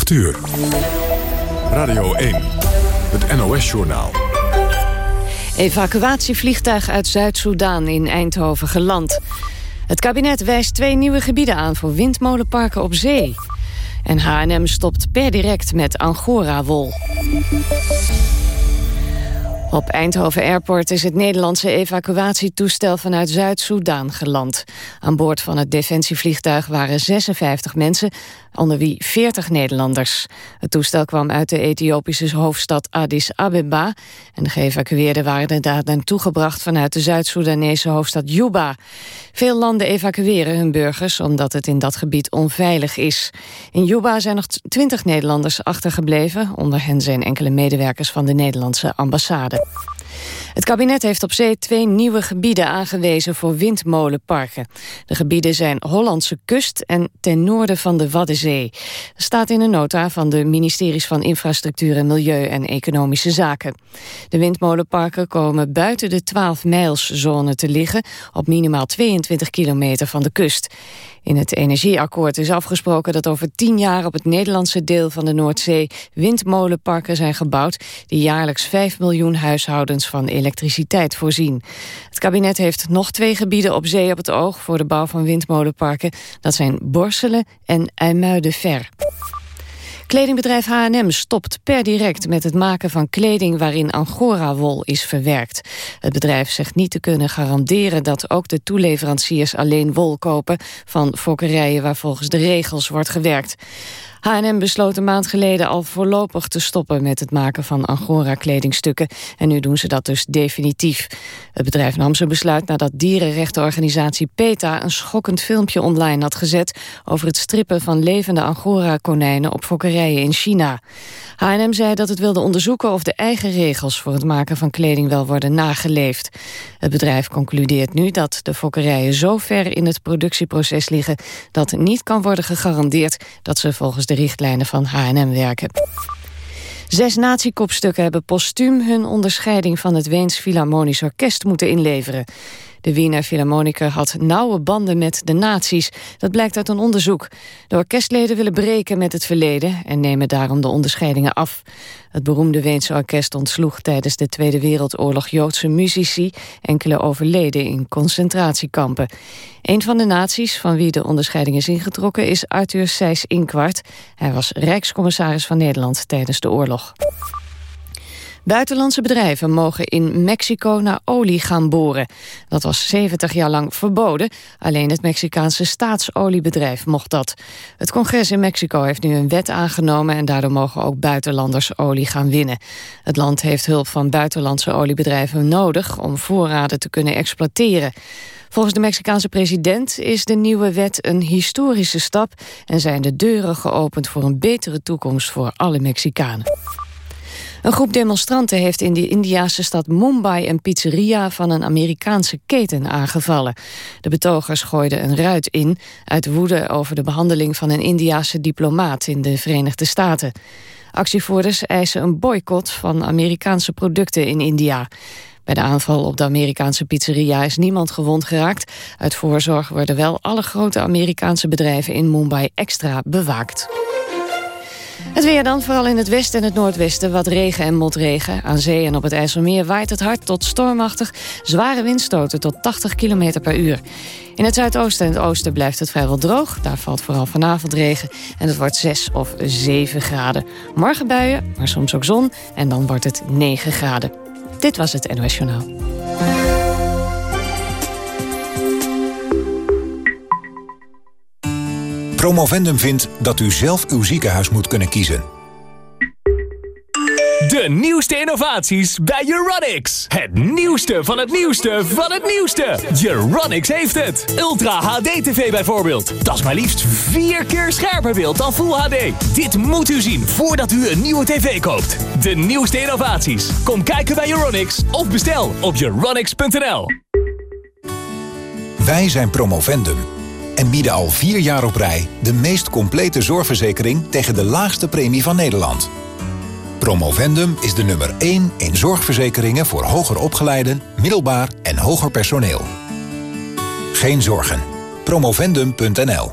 8 uur. Radio 1, het NOS-journaal. Evacuatievliegtuig uit Zuid-Soedan in Eindhoven geland. Het kabinet wijst twee nieuwe gebieden aan voor windmolenparken op zee. En H&M stopt per direct met Angora-wol. Op Eindhoven Airport is het Nederlandse evacuatietoestel vanuit Zuid-Soedan geland. Aan boord van het defensievliegtuig waren 56 mensen, onder wie 40 Nederlanders. Het toestel kwam uit de Ethiopische hoofdstad Addis Abeba... en de geëvacueerden waren daar naartoe gebracht vanuit de Zuid-Soedanese hoofdstad Juba. Veel landen evacueren hun burgers omdat het in dat gebied onveilig is. In Juba zijn nog 20 Nederlanders achtergebleven. Onder hen zijn enkele medewerkers van de Nederlandse ambassade. Het kabinet heeft op zee twee nieuwe gebieden aangewezen voor windmolenparken. De gebieden zijn Hollandse kust en ten noorden van de Waddenzee. Dat staat in een nota van de ministeries van Infrastructuur en Milieu en Economische Zaken. De windmolenparken komen buiten de 12-mijlszone te liggen op minimaal 22 kilometer van de kust. In het energieakkoord is afgesproken dat over tien jaar op het Nederlandse deel van de Noordzee windmolenparken zijn gebouwd die jaarlijks 5 miljoen huishoudens van elektriciteit voorzien. Het kabinet heeft nog twee gebieden op zee op het oog voor de bouw van windmolenparken. Dat zijn Borselen en IJmuiden-Ver. Kledingbedrijf H&M stopt per direct met het maken van kleding waarin Angora-wol is verwerkt. Het bedrijf zegt niet te kunnen garanderen dat ook de toeleveranciers alleen wol kopen van fokkerijen waar volgens de regels wordt gewerkt. H&M besloot een maand geleden al voorlopig te stoppen met het maken van Angora-kledingstukken. En nu doen ze dat dus definitief. Het bedrijf nam zijn besluit nadat dierenrechtenorganisatie PETA een schokkend filmpje online had gezet over het strippen van levende Angora-konijnen op fokkerijen in China. H&M zei dat het wilde onderzoeken of de eigen regels voor het maken van kleding wel worden nageleefd. Het bedrijf concludeert nu dat de fokkerijen zo ver in het productieproces liggen dat niet kan worden gegarandeerd dat ze volgens de richtlijnen van H&M werken. Zes nazi-kopstukken hebben postuum hun onderscheiding van het Weens Philharmonisch Orkest moeten inleveren. De Wiener Philharmoniker had nauwe banden met de nazi's. Dat blijkt uit een onderzoek. De orkestleden willen breken met het verleden... en nemen daarom de onderscheidingen af. Het beroemde Weense orkest ontsloeg tijdens de Tweede Wereldoorlog Joodse muzici... enkele overleden in concentratiekampen. Een van de nazi's van wie de onderscheiding is ingetrokken... is Arthur Seyss-Inquart. Hij was Rijkscommissaris van Nederland tijdens de oorlog. Buitenlandse bedrijven mogen in Mexico naar olie gaan boren. Dat was 70 jaar lang verboden. Alleen het Mexicaanse staatsoliebedrijf mocht dat. Het congres in Mexico heeft nu een wet aangenomen... en daardoor mogen ook buitenlanders olie gaan winnen. Het land heeft hulp van buitenlandse oliebedrijven nodig... om voorraden te kunnen exploiteren. Volgens de Mexicaanse president is de nieuwe wet een historische stap... en zijn de deuren geopend voor een betere toekomst voor alle Mexicanen. Een groep demonstranten heeft in de Indiase stad Mumbai... een pizzeria van een Amerikaanse keten aangevallen. De betogers gooiden een ruit in... uit woede over de behandeling van een Indiase diplomaat... in de Verenigde Staten. Actievoerders eisen een boycott van Amerikaanse producten in India. Bij de aanval op de Amerikaanse pizzeria is niemand gewond geraakt. Uit voorzorg worden wel alle grote Amerikaanse bedrijven in Mumbai extra bewaakt. Het weer dan, vooral in het westen en het noordwesten. Wat regen en motregen. Aan zee en op het IJsselmeer waait het hard tot stormachtig. Zware windstoten tot 80 km per uur. In het zuidoosten en het oosten blijft het vrijwel droog. Daar valt vooral vanavond regen. En het wordt 6 of 7 graden. Morgen buien, maar soms ook zon. En dan wordt het 9 graden. Dit was het NOS Journaal. Promovendum vindt dat u zelf uw ziekenhuis moet kunnen kiezen. De nieuwste innovaties bij Euronics. Het nieuwste van het nieuwste van het nieuwste. Euronics heeft het. Ultra HD TV bijvoorbeeld. Dat is maar liefst vier keer scherper beeld dan Full HD. Dit moet u zien voordat u een nieuwe tv koopt. De nieuwste innovaties. Kom kijken bij Euronics of bestel op euronics.nl. Wij zijn Promovendum en bieden al vier jaar op rij de meest complete zorgverzekering tegen de laagste premie van Nederland. Promovendum is de nummer 1 in zorgverzekeringen voor hoger opgeleiden, middelbaar en hoger personeel. Geen zorgen. Promovendum.nl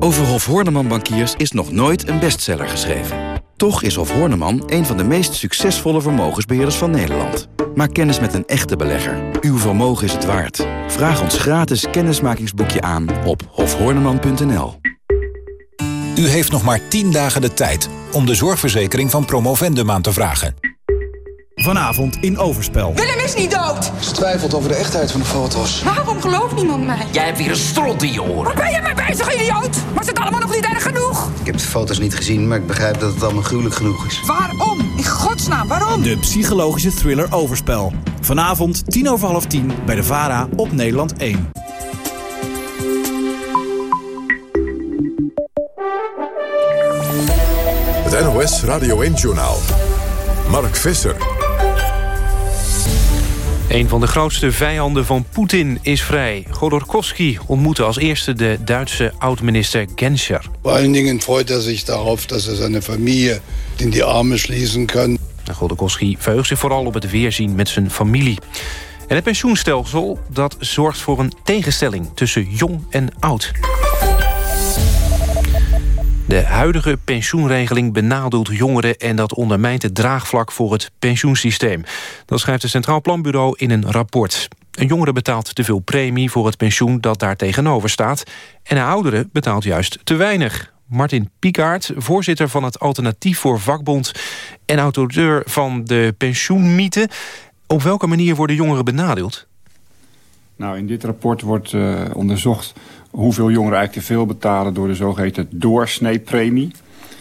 Over Hof Horneman Bankiers is nog nooit een bestseller geschreven. Toch is Hof Horneman een van de meest succesvolle vermogensbeheerders van Nederland. Maak kennis met een echte belegger. Uw vermogen is het waard. Vraag ons gratis kennismakingsboekje aan op hofhorneman.nl. U heeft nog maar 10 dagen de tijd om de zorgverzekering van Promovendum aan te vragen. Vanavond in Overspel. Willem is niet dood! Ze twijfelt over de echtheid van de foto's. Waarom gelooft niemand mij? Jij hebt weer een strot in je oren. Waar ben je mee bezig, idioot? Was het allemaal nog niet erg genoeg? Ik heb de foto's niet gezien, maar ik begrijp dat het allemaal gruwelijk genoeg is. Waarom? In godsnaam, waarom? De psychologische thriller Overspel. Vanavond tien over half tien bij de VARA op Nederland 1. Het NOS Radio 1-journaal. Mark Visser. Een van de grootste vijanden van Poetin is vrij. Godorkovsky ontmoette als eerste de Duitse oud-minister Genscher. Vor allen Dingen freut er zich darauf dat er zijn familie in die armen schließen kan. Godorkovsky verheugt zich vooral op het weerzien met zijn familie. En het pensioenstelsel dat zorgt voor een tegenstelling tussen jong en oud. De huidige pensioenregeling benadeelt jongeren... en dat ondermijnt het draagvlak voor het pensioensysteem. Dat schrijft het Centraal Planbureau in een rapport. Een jongere betaalt te veel premie voor het pensioen dat daar tegenover staat... en een oudere betaalt juist te weinig. Martin Piekaert, voorzitter van het Alternatief voor Vakbond... en auteur van de pensioenmythe. Op welke manier worden jongeren benadeeld? Nou, in dit rapport wordt uh, onderzocht hoeveel jongeren eigenlijk te veel betalen door de zogeheten doorsneepremie.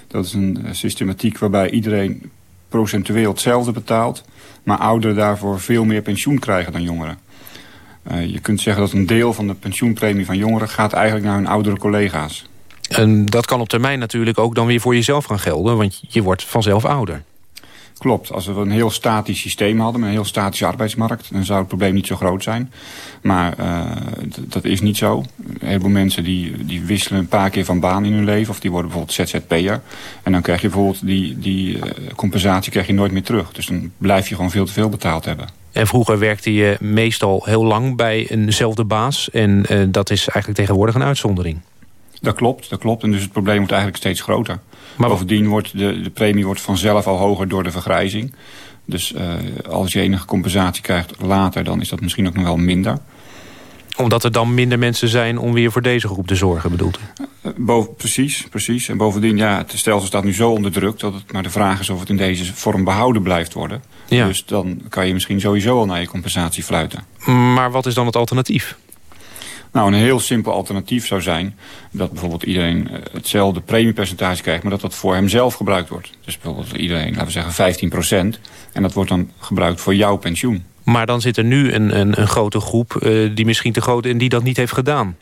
Dat is een uh, systematiek waarbij iedereen procentueel hetzelfde betaalt, maar ouderen daarvoor veel meer pensioen krijgen dan jongeren. Uh, je kunt zeggen dat een deel van de pensioenpremie van jongeren gaat eigenlijk naar hun oudere collega's. En dat kan op termijn natuurlijk ook dan weer voor jezelf gaan gelden, want je wordt vanzelf ouder. Klopt. Als we een heel statisch systeem hadden, met een heel statische arbeidsmarkt... dan zou het probleem niet zo groot zijn. Maar uh, dat is niet zo. Een heleboel mensen die, die wisselen een paar keer van baan in hun leven... of die worden bijvoorbeeld ZZP'er. En dan krijg je bijvoorbeeld die, die uh, compensatie krijg je nooit meer terug. Dus dan blijf je gewoon veel te veel betaald hebben. En vroeger werkte je meestal heel lang bij eenzelfde baas... en uh, dat is eigenlijk tegenwoordig een uitzondering. Dat klopt, dat klopt. En dus het probleem wordt eigenlijk steeds groter. Maar bovendien wordt de, de premie wordt vanzelf al hoger door de vergrijzing. Dus uh, als je enige compensatie krijgt later, dan is dat misschien ook nog wel minder. Omdat er dan minder mensen zijn om weer voor deze groep te zorgen, bedoelt u? Boven, precies, precies. En bovendien, ja, het stelsel staat nu zo onder druk... dat het maar de vraag is of het in deze vorm behouden blijft worden. Ja. Dus dan kan je misschien sowieso al naar je compensatie fluiten. Maar wat is dan het alternatief? Nou, een heel simpel alternatief zou zijn dat bijvoorbeeld iedereen hetzelfde premiepercentage krijgt, maar dat dat voor hemzelf gebruikt wordt. Dus bijvoorbeeld iedereen, laten we zeggen 15 procent. En dat wordt dan gebruikt voor jouw pensioen. Maar dan zit er nu een, een, een grote groep uh, die misschien te groot en die dat niet heeft gedaan.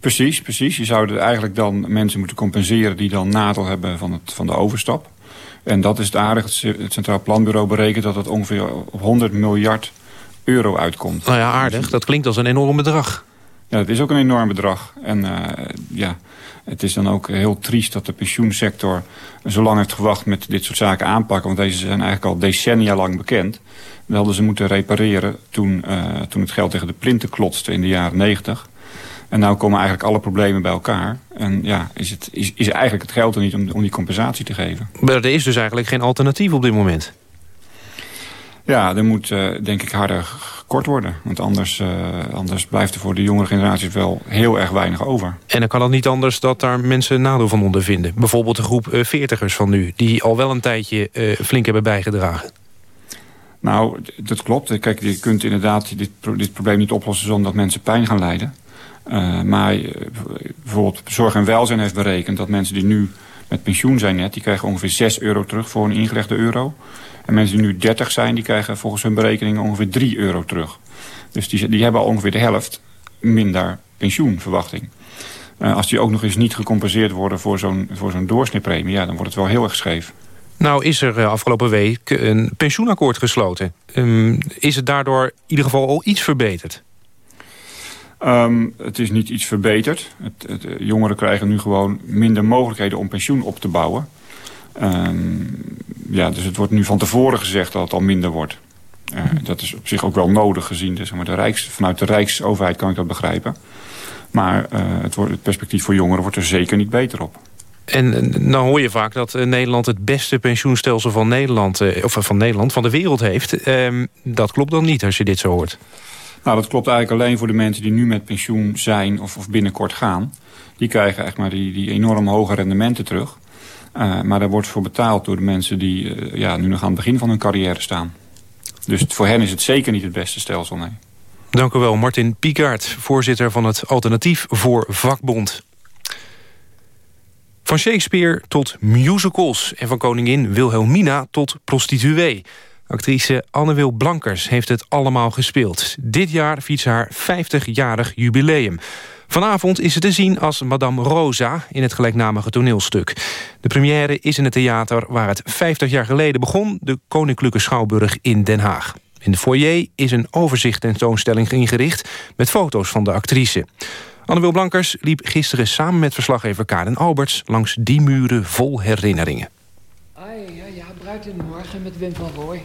Precies, precies. Je zou eigenlijk dan mensen moeten compenseren die dan nadeel hebben van, het, van de overstap. En dat is het aardige. Het Centraal Planbureau berekent dat het ongeveer op 100 miljard euro uitkomt. Nou ja, aardig. Dat klinkt als een enorm bedrag. Ja, het is ook een enorm bedrag. En uh, ja, het is dan ook heel triest dat de pensioensector zo lang heeft gewacht met dit soort zaken aanpakken. Want deze zijn eigenlijk al decennia lang bekend. Dat hadden ze moeten repareren toen, uh, toen het geld tegen de plinten klotste in de jaren negentig. En nu komen eigenlijk alle problemen bij elkaar. En ja, is, het, is, is eigenlijk het geld er niet om, om die compensatie te geven. Maar er is dus eigenlijk geen alternatief op dit moment. Ja, er moet uh, denk ik harder gekort worden. Want anders, uh, anders blijft er voor de jongere generaties wel heel erg weinig over. En dan kan het niet anders dat daar mensen nadeel van ondervinden. Bijvoorbeeld de groep uh, veertigers van nu... die al wel een tijdje flink hebben bijgedragen. Nou, dat klopt. Kijk, je kunt inderdaad dit, dit probleem niet oplossen... zonder dat mensen pijn gaan lijden. maar bijvoorbeeld Zorg en Welzijn heeft berekend... dat mensen die nu met pensioen zijn net... die krijgen ongeveer 6 euro terug voor een ingelegde euro... En mensen die nu 30 zijn, die krijgen volgens hun berekeningen ongeveer 3 euro terug. Dus die, die hebben al ongeveer de helft minder pensioenverwachting. Uh, als die ook nog eens niet gecompenseerd worden voor zo'n zo'n doorsneepremie... Ja, dan wordt het wel heel erg scheef. Nou is er afgelopen week een pensioenakkoord gesloten. Um, is het daardoor in ieder geval al iets verbeterd? Um, het is niet iets verbeterd. Het, het, jongeren krijgen nu gewoon minder mogelijkheden om pensioen op te bouwen. Um, ja, dus het wordt nu van tevoren gezegd dat het al minder wordt. Uh, dat is op zich ook wel nodig gezien. Dus, maar de Rijks, vanuit de Rijksoverheid kan ik dat begrijpen. Maar het, wordt, het perspectief voor jongeren wordt er zeker niet beter op. En nou hoor je vaak dat Nederland het beste pensioenstelsel van Nederland... of van Nederland, van de wereld heeft. Ehm, dat klopt dan niet als je dit zo hoort. Nou, dat klopt eigenlijk alleen voor de mensen die nu met pensioen zijn... of, of binnenkort gaan. Die krijgen echt maar die, die enorm hoge rendementen terug. Uh, maar daar wordt voor betaald door de mensen die uh, ja, nu nog aan het begin van hun carrière staan. Dus voor hen is het zeker niet het beste stelsel, nee. Dank u wel, Martin Piegaert, voorzitter van het Alternatief voor Vakbond. Van Shakespeare tot musicals en van koningin Wilhelmina tot prostituee. Actrice Anne-Wil Blankers heeft het allemaal gespeeld. Dit jaar viert haar 50-jarig jubileum. Vanavond is ze te zien als Madame Rosa in het gelijknamige toneelstuk. De première is in het theater waar het 50 jaar geleden begon... de Koninklijke Schouwburg in Den Haag. In de foyer is een overzicht tentoonstelling ingericht... met foto's van de actrice. Anne-Wil Blankers liep gisteren samen met verslaggever Karen Alberts... langs die muren vol herinneringen. Ai, ja, ja, bruid in de morgen met Wim van Rooij.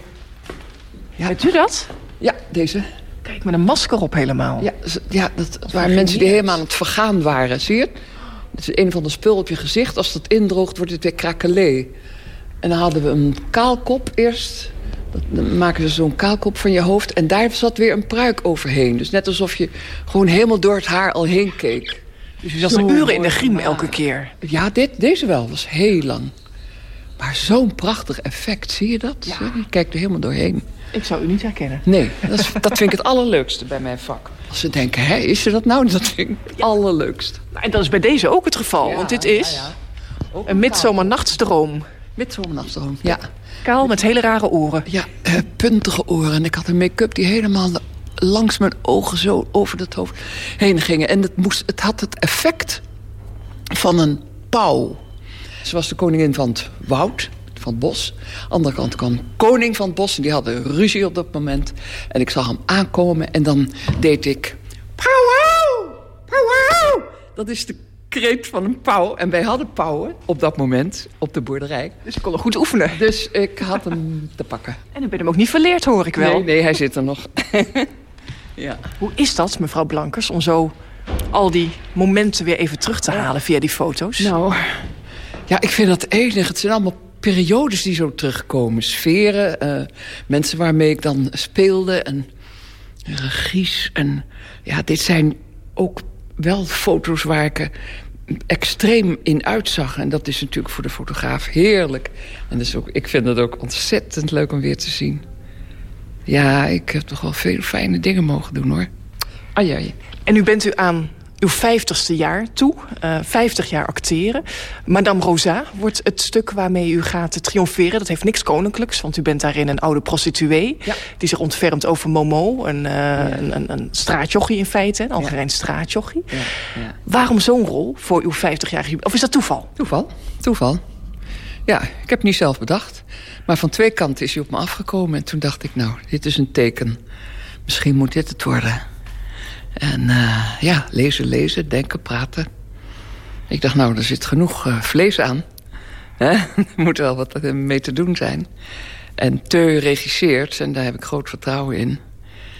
Ja. Weet u dat? Ja, deze. Kijk, met een masker op helemaal. Ja, ja dat, waren mensen die helemaal aan het vergaan waren. Zie je het? Het is een van de spul op je gezicht. Als dat indroogt, wordt het weer krakelee. En dan hadden we een kaalkop eerst. Dan maken ze zo'n kaalkop van je hoofd. En daar zat weer een pruik overheen. Dus net alsof je gewoon helemaal door het haar al heen keek. Dus je zat uren in de griem elke keer. Ja, dit, deze wel. was heel lang. Maar zo'n prachtig effect, zie je dat? Ja. Je kijkt er helemaal doorheen. Ik zou u niet herkennen. Nee, dat, is, dat vind ik het allerleukste bij mijn vak. Als ze denken, hè, is ze dat nou? Dat vind ik het allerleukst. Nou, en dat is bij deze ook het geval. want dit is ja, een midzomernachtsdroom. Midzomernachtsdroom, ja. Kaal met hele rare oren. Ja, uh, puntige oren. En ik had een make-up die helemaal langs mijn ogen zo over het hoofd heen gingen. En het, moest, het had het effect van een pauw. Ze was de koningin van het woud van het bos. andere kant kwam koning van het bos. En die hadden ruzie op dat moment. En ik zag hem aankomen en dan deed ik... Pauw, pauw, Dat is de kreet van een pauw. En wij hadden pauwen op dat moment op de boerderij. Dus ik kon goed oefenen. Dus ik had hem te pakken. En dan ben je hem ook niet verleerd, hoor ik wel. Nee, nee hij zit er nog. ja. Hoe is dat, mevrouw Blankers, om zo al die momenten weer even terug te halen via die foto's? Nou, ja, ik vind dat enig. Het zijn allemaal periodes die zo terugkomen. Sferen, uh, mensen waarmee ik dan speelde en regies. En ja, dit zijn ook wel foto's waar ik extreem in uitzag. En dat is natuurlijk voor de fotograaf heerlijk. En dus ook, ik vind het ook ontzettend leuk om weer te zien. Ja, ik heb toch wel veel fijne dingen mogen doen, hoor. Ai. En nu bent u aan uw vijftigste jaar toe. Uh, eh, 50 jaar acteren. Madame Rosa wordt het stuk waarmee u gaat triomferen. Dat heeft niks koninklijks, want u bent daarin een oude prostituee... die zich ontfermt over Momo, een, uh, een, een, een, straatjochie in feite. Een Algerijns ja. straatjochie. Ja. Waarom zo'n rol voor uw 50-jarige Of is dat toeval? Toeval, toeval. Ja, ik heb het niet zelf bedacht. Maar van twee kanten is hij op me afgekomen. En toen dacht ik, nou, dit is een teken. Misschien moet dit het worden. En uh, ja, lezen, lezen, denken, praten. Ik dacht, nou, er zit genoeg uh, vlees aan. er moet wel wat mee te doen zijn. En Teu regisseert, en daar heb ik groot vertrouwen in.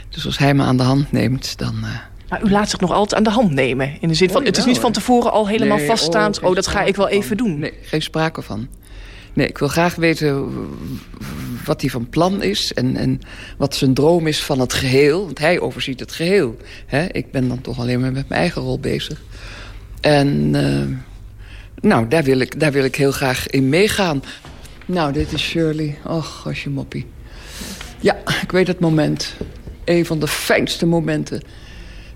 Dus als hij me aan de hand neemt, dan... Uh... Maar u laat zich nog altijd aan de hand nemen. In de zin van, oh, het is niet van tevoren al helemaal nee, vaststaand... Oh, oh dat ga ik wel even doen. Nee, geen sprake van. Nee, ik wil graag weten wat hij van plan is... En, en wat zijn droom is van het geheel. Want hij overziet het geheel. ik ben dan toch alleen maar met mijn eigen rol bezig. En uh, nou, daar wil, ik, daar wil ik heel graag in meegaan. Nou, dit is Shirley. Och, je moppie. Ja, ik weet het moment. Een van de fijnste momenten.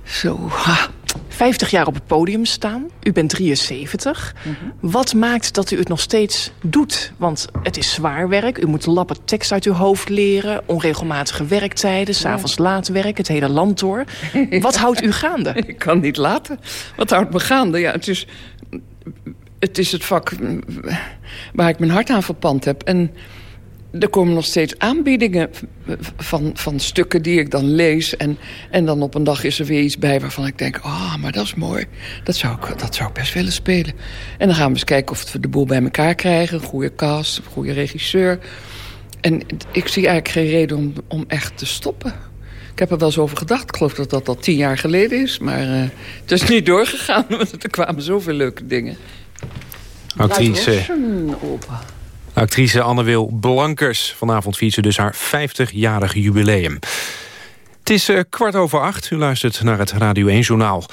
Zo, ha, 50 jaar op het podium staan. U bent 73. Mhm. Wat maakt dat u het nog steeds doet? Want het is zwaar werk. U moet lappen tekst uit uw hoofd leren. Onregelmatige werktijden. S'avonds ja. laat werk. Het hele land door. Wat houdt u gaande? Ik kan niet laten. Wat houdt me gaande? Ja, het is... Het is het vak waar ik mijn hart aan verpand heb. En er komen nog steeds aanbiedingen van, van stukken die ik dan lees. En, en dan op een dag is er weer iets bij waarvan ik denk... oh, maar dat is mooi. Dat zou, ik, dat zou ik best willen spelen. En dan gaan we eens kijken of we de boel bij elkaar krijgen. Een goede cast, een goede regisseur. En ik zie eigenlijk geen reden om, om echt te stoppen. Ik heb er wel eens over gedacht. Ik geloof dat dat al tien jaar geleden is. Maar uh, het is niet doorgegaan, want er kwamen zoveel leuke dingen. Actrice, actrice Anne-Wil Blankers. Vanavond viert ze dus haar 50-jarig jubileum. Het is uh, kwart over acht. U luistert naar het Radio 1-journaal.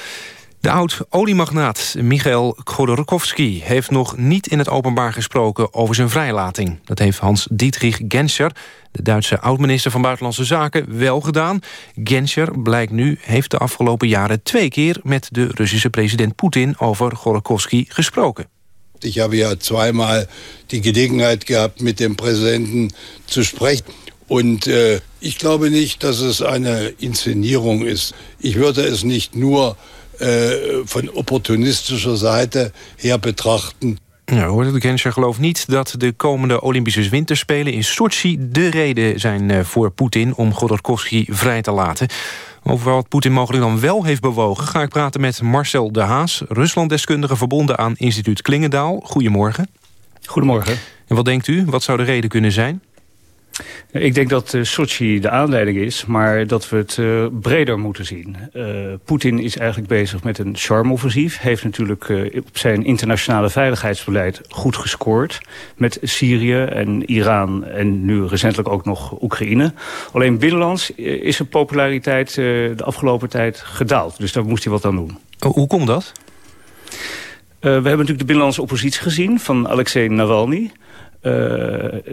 De oud-oliemagnaat Michael Khodorkovsky heeft nog niet in het openbaar gesproken over zijn vrijlating. Dat heeft Hans-Dietrich Genscher, de Duitse oud-minister van Buitenlandse Zaken, wel gedaan. Genscher, blijkt nu, heeft de afgelopen jaren twee keer met de Russische president Poetin over Khodorkovsky gesproken. Ik heb ja zweimal die Gelegenheit gehabt, mit dem Präsidenten zu sprechen. Und äh, ich glaube nicht, dass es eine Inszenierung ist. Ich würde es nicht nur äh, von opportunistischer Seite her betrachten. Hoort het, Genscher gelooft niet dat de komende Olympische Winterspelen in Sochi de reden zijn eh, voor Poetin om Godorkovsky vrij te laten. Over wat Poetin mogelijk dan wel heeft bewogen... ga ik praten met Marcel de Haas, Ruslanddeskundige verbonden aan instituut Klingendaal. Goedemorgen. Goedemorgen. En wat denkt u? Wat zou de reden kunnen zijn? Ik denk dat uh, Sochi de aanleiding is, maar dat we het uh, breder moeten zien. Uh, Poetin is eigenlijk bezig met een charmoffensief. Heeft natuurlijk op zijn internationale veiligheidsbeleid goed gescoord. Met Syrië en Iran en nu recentelijk ook nog Oekraïne. Alleen binnenlands is zijn populariteit de afgelopen tijd gedaald. Dus daar moest hij wat aan doen. Hoe komt dat? we hebben natuurlijk de binnenlandse oppositie gezien van Alexei Navalny... Uh,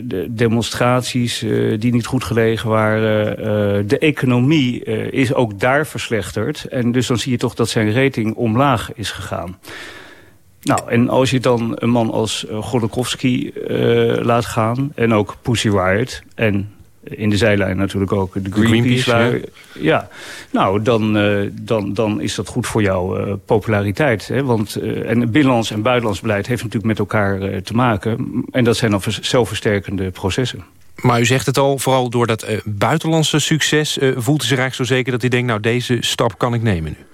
de demonstraties uh, die niet goed gelegen waren. Uh, de economie is ook daar verslechterd. En dus dan zie je toch dat zijn rating omlaag is gegaan. Nou, en als je dan een man als Godokowski laat gaan... en ook Pussy Riot en in de zijlijn natuurlijk ook de Greenpeace. Greenpeace ja. ja. nou, dan, uh, dan, dan is dat goed voor jouw uh, populariteit. Hè? Want, uh, en binnenlands en buitenlands beleid heeft natuurlijk met elkaar te maken. En dat zijn dan zelfversterkende processen. Maar u zegt het al, vooral door dat buitenlandse succes... voelt u zich eigenlijk zo zeker dat hij denkt... nou, deze stap kan ik nemen nu?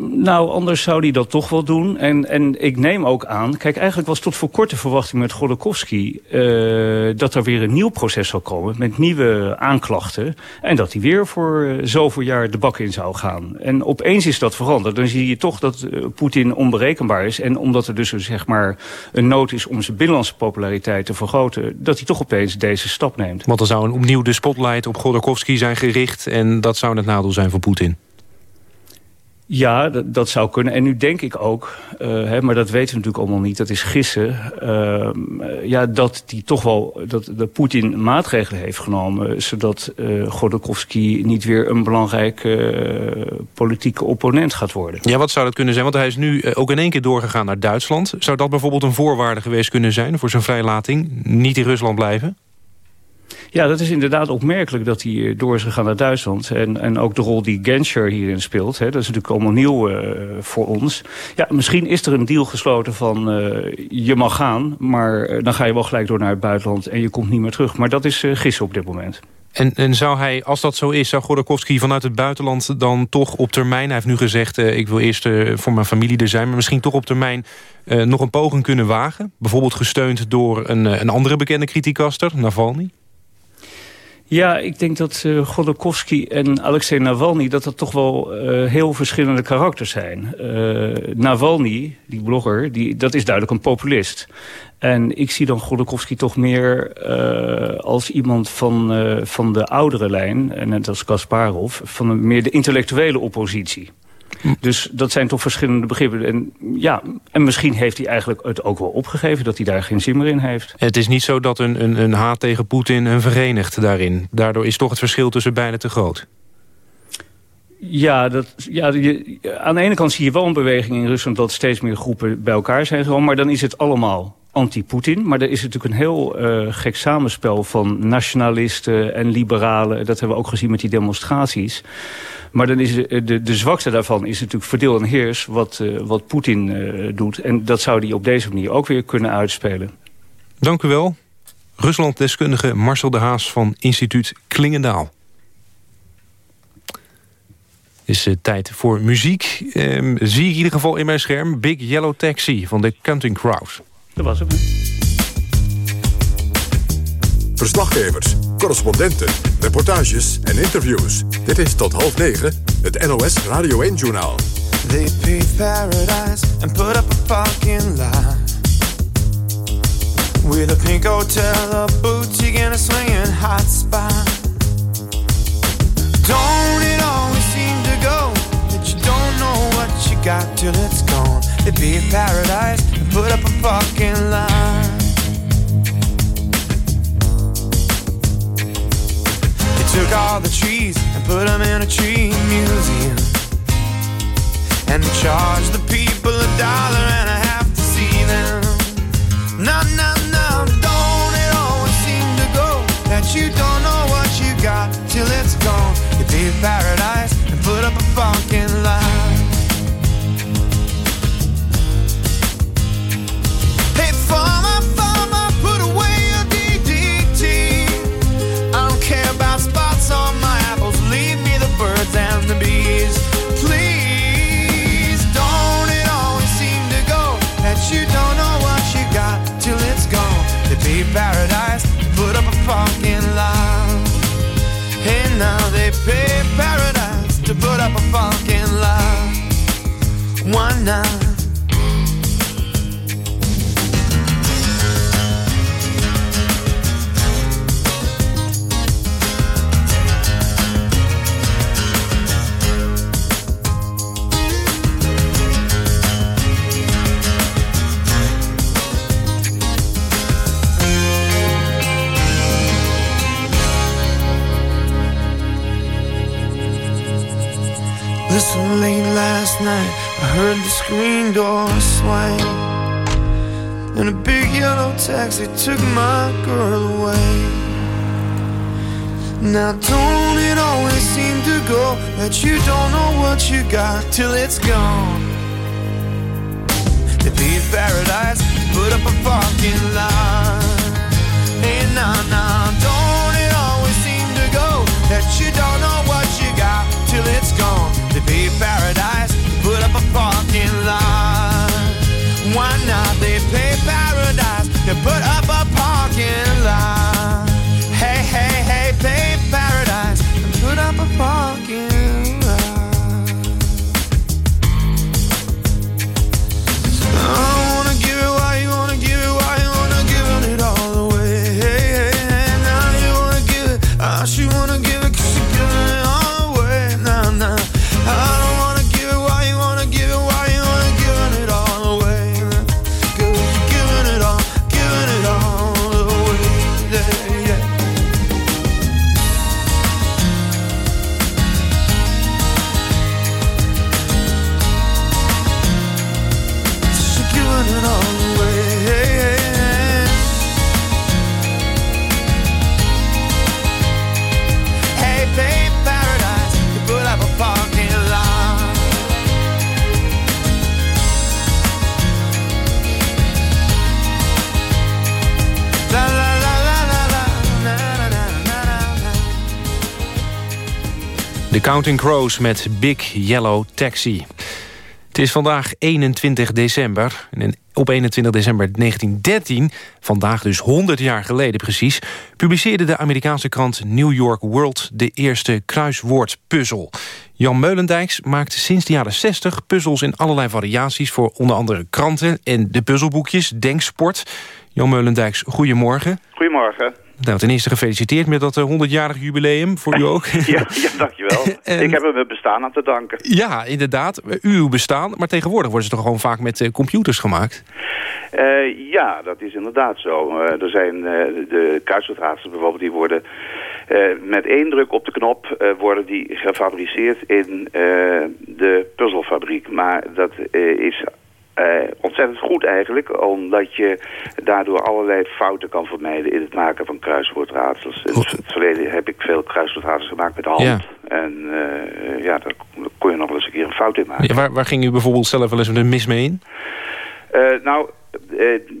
Nou, anders zou hij dat toch wel doen. En, en ik neem ook aan... Kijk, eigenlijk was tot voor kort de verwachting met Godokowski... Uh, dat er weer een nieuw proces zou komen met nieuwe aanklachten. En dat hij weer voor uh, zoveel jaar de bak in zou gaan. En opeens is dat veranderd. Dan zie je toch dat uh, Poetin onberekenbaar is. En omdat er dus zeg maar, een nood is om zijn binnenlandse populariteit te vergroten... dat hij toch opeens deze stap neemt. Want er zou een opnieuw de spotlight op Godokowski zijn gericht... en dat zou het nadeel zijn voor Poetin. Ja, dat, dat, zou kunnen. En nu denk ik ook, uh, hè, maar dat weten we natuurlijk allemaal niet, dat is gissen... Uh, ja, dat die toch wel, dat de Poetin maatregelen heeft genomen... zodat uh, Godorkovsky niet weer een belangrijke politieke opponent gaat worden. Ja, wat zou dat kunnen zijn? Want hij is nu ook in één keer doorgegaan naar Duitsland. Zou dat bijvoorbeeld een voorwaarde geweest kunnen zijn voor zijn vrijlating? Niet in Rusland blijven? Ja, dat is inderdaad opmerkelijk dat hij eh, door is gegaan naar Duitsland. En, en ook de rol die Genscher hierin speelt. Hè, dat is natuurlijk allemaal nieuw uh, voor ons. Ja, misschien is er een deal gesloten van uh, je mag gaan... maar dan ga je wel gelijk door naar het buitenland en je komt niet meer terug. Maar dat is gissen op dit moment. En, en zou hij, als dat zo is, zou Godorkovsky vanuit het buitenland dan toch op termijn... hij heeft nu gezegd, uh, ik wil eerst uh, voor mijn familie er zijn... maar misschien toch op termijn uh, nog een poging kunnen wagen? Bijvoorbeeld gesteund door een, een andere bekende kritiekaster, Navalny? Ja, ik denk dat uh, Godorkovsky en Alexei Navalny... dat dat toch wel uh, heel verschillende karakters zijn. Uh, Navalny, die blogger, die, dat is duidelijk een populist. En ik zie dan Godorkovsky toch meer als iemand van, van de oudere lijn... en net als Kasparov, van meer de intellectuele oppositie. Dus dat zijn toch verschillende begrippen. En, ja, en misschien heeft hij eigenlijk het ook wel opgegeven... dat hij daar geen zin meer in heeft. Het is niet zo dat een, een, een haat tegen Poetin een verenigt daarin. Daardoor is toch het verschil tussen beiden te groot. Ja, dat, ja je, aan de ene kant zie je wel een beweging in Rusland... dat steeds meer groepen bij elkaar zijn gewoon. Maar dan is het allemaal anti-Poetin. Maar er is natuurlijk een heel uh, gek samenspel van nationalisten en liberalen. Dat hebben we ook gezien met die demonstraties. Maar dan is de, de, de zwakste daarvan is natuurlijk verdeel en heers wat, uh, wat Poetin uh, doet. En dat zou hij op deze manier ook weer kunnen uitspelen. Dank u wel. Rusland-deskundige Marcel de Haas van instituut Klingendaal. is uh, tijd voor muziek. Um, zie ik in ieder geval in mijn scherm Big Yellow Taxi van de Counting Crows. Dat was hem. Verslaggevers, correspondenten, reportages en interviews. Dit is tot half negen het NOS Radio 1-journaal. They paved paradise and put up a fucking lie. With a pink hotel, a boutique and a swinging hot spot. Don't it always seem to go that you don't know what you got till it's gone? They paved paradise and put up a fucking lie. Took all the trees and put them in a tree museum. And charge the people a dollar and a half to see them. No, no, no, don't it always seem to go that you don't know what you got Counting Crows met Big Yellow Taxi. Het is vandaag 21 december. En op 21 december 1913, vandaag dus 100 jaar geleden precies... publiceerde de Amerikaanse krant New York World... de eerste kruiswoordpuzzel. Jan Meulendijks maakt sinds de jaren 60 puzzels in allerlei variaties... voor onder andere kranten en de puzzelboekjes Denksport. Jan Meulendijks, goedemorgen. Goedemorgen. Nou, ten eerste gefeliciteerd met dat eh, 100-jarig jubileum. Voor u ook. Ja, ja dankjewel. Ik heb hem mijn bestaan aan te danken. Ja, inderdaad. Uw bestaan. Maar tegenwoordig worden ze toch gewoon vaak met eh, computers gemaakt? Eh, ja, dat is inderdaad zo. Eh, er zijn eh, de kruiswoordraadsels bijvoorbeeld, die worden eh, met één druk op de knop eh, worden die gefabriceerd in eh, de puzzelfabriek. Maar dat eh, is eh, ontzettend goed eigenlijk, omdat je daardoor allerlei fouten kan vermijden in het maken van kruiswoordraadsels. In het verleden heb ik veel kruiswoordraadsels gemaakt met de hand. Ja. En eh, ja, daar kon je nog wel eens een keer een fout in maken. Ja, waar, waar ging u bijvoorbeeld zelf wel eens een mis mee in? Eh, nou,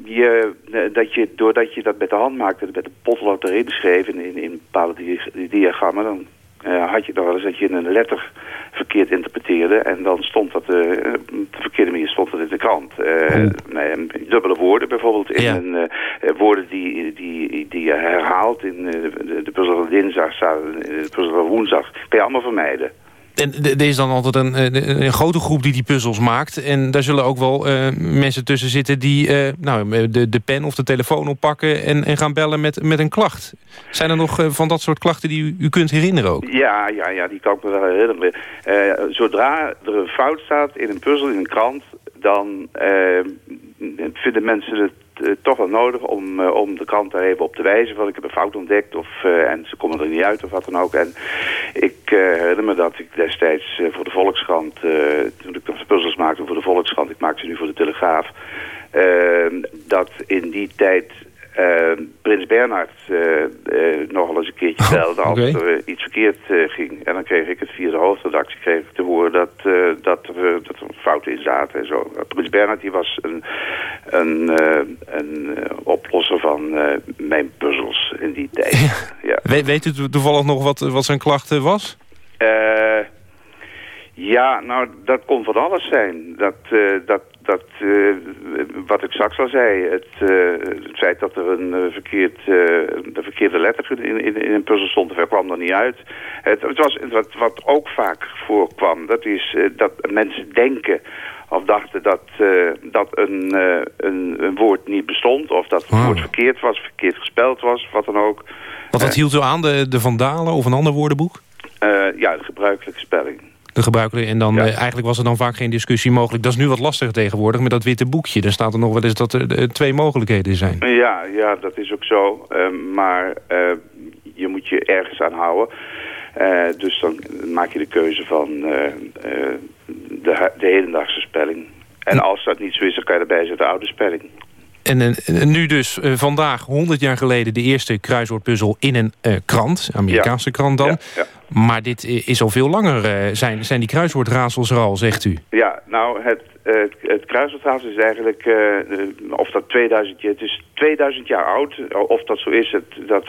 je, dat je, doordat je dat met de hand maakte, met de potlood erin schreef in, in, in bepaalde di diagrammen, dan eh, had je nog wel eens dat je een letter verkeerd interpreteerde. En dan stond dat, op de verkeerde manier stond dat in de krant. Nee, dubbele woorden bijvoorbeeld. In Ja. een, woorden die, die, die je herhaalt in de, de puzzel van dinsdag, in de puzzel van woensdag. Kan je allemaal vermijden. En er is dan altijd een, een, grote groep die die puzzels maakt. En daar zullen ook wel eh, mensen tussen zitten... die eh, nou, de, de pen of de telefoon oppakken en, en gaan bellen met, met een klacht. Zijn er nog eh, van dat soort klachten die u, u kunt herinneren ook? Ja, ja, ja, die kan ik me wel herinneren. Zodra er een fout staat in een puzzel, in een krant... dan vinden mensen het eh, toch wel nodig om, eh, om de krant daar even op te wijzen... van ik heb een fout ontdekt of, eh, en ze komen er niet uit of wat dan ook. En ik herinner me dat ik destijds voor de Volkskrant... toen ik de puzzels maakte voor de Volkskrant... ik maak ze nu voor de Telegraaf... dat in die tijd... eh, Prins Bernhard eh, eh, nogal eens een keertje belde als oké. er iets verkeerd ging. En dan kreeg ik het via de hoofdredactie kreeg ik te horen dat, dat, er, dat er fouten in zaten en zo. Prins Bernhard die was een, een, een oplosser van mijn puzzels in die tijd. Ja. We- weet u to- toevallig nog wat, wat zijn klachten was? Eh, ja, nou, dat kon van alles zijn. Dat, eh, dat, dat eh, wat ik straks al zei, het, eh, het feit dat er een, verkeerd, een verkeerde letter in, in, in een puzzel stond, of er kwam er niet uit. Het, het was, wat, wat ook vaak voorkwam, dat is dat mensen denken of dachten dat, dat een, een, een woord niet bestond, of dat het woord verkeerd was, verkeerd gespeld was, wat dan ook. Want wat hield u aan, de, de Vandalen of een ander woordenboek? Ja, de gebruikelijke spelling. De gebruikelijke. En dan, eh, eigenlijk was er dan vaak geen discussie mogelijk. Dat is nu wat lastiger tegenwoordig met dat witte boekje. Daar staat er nog wel eens dat er eh, twee mogelijkheden zijn. Ja, ja, dat is ook zo. Eh, maar je moet je ergens aan houden. Dus dan maak je de keuze van de, de hedendaagse spelling. En als dat niet zo is, dan kan je erbij zetten oude spelling. En, eh, nu dus eh, vandaag, 100 jaar geleden... de eerste kruiswoordpuzzel in een eh, krant. Amerikaanse krant dan. Maar dit i- is al veel langer. eh, zijn, zijn die kruiswoordraadsels er al, zegt u? Ja, nou, het, eh, het kruiswoordraadsel is eigenlijk, eh, eh, of dat 2000 jaar, het is 2000 jaar oud. Of dat zo is, het, dat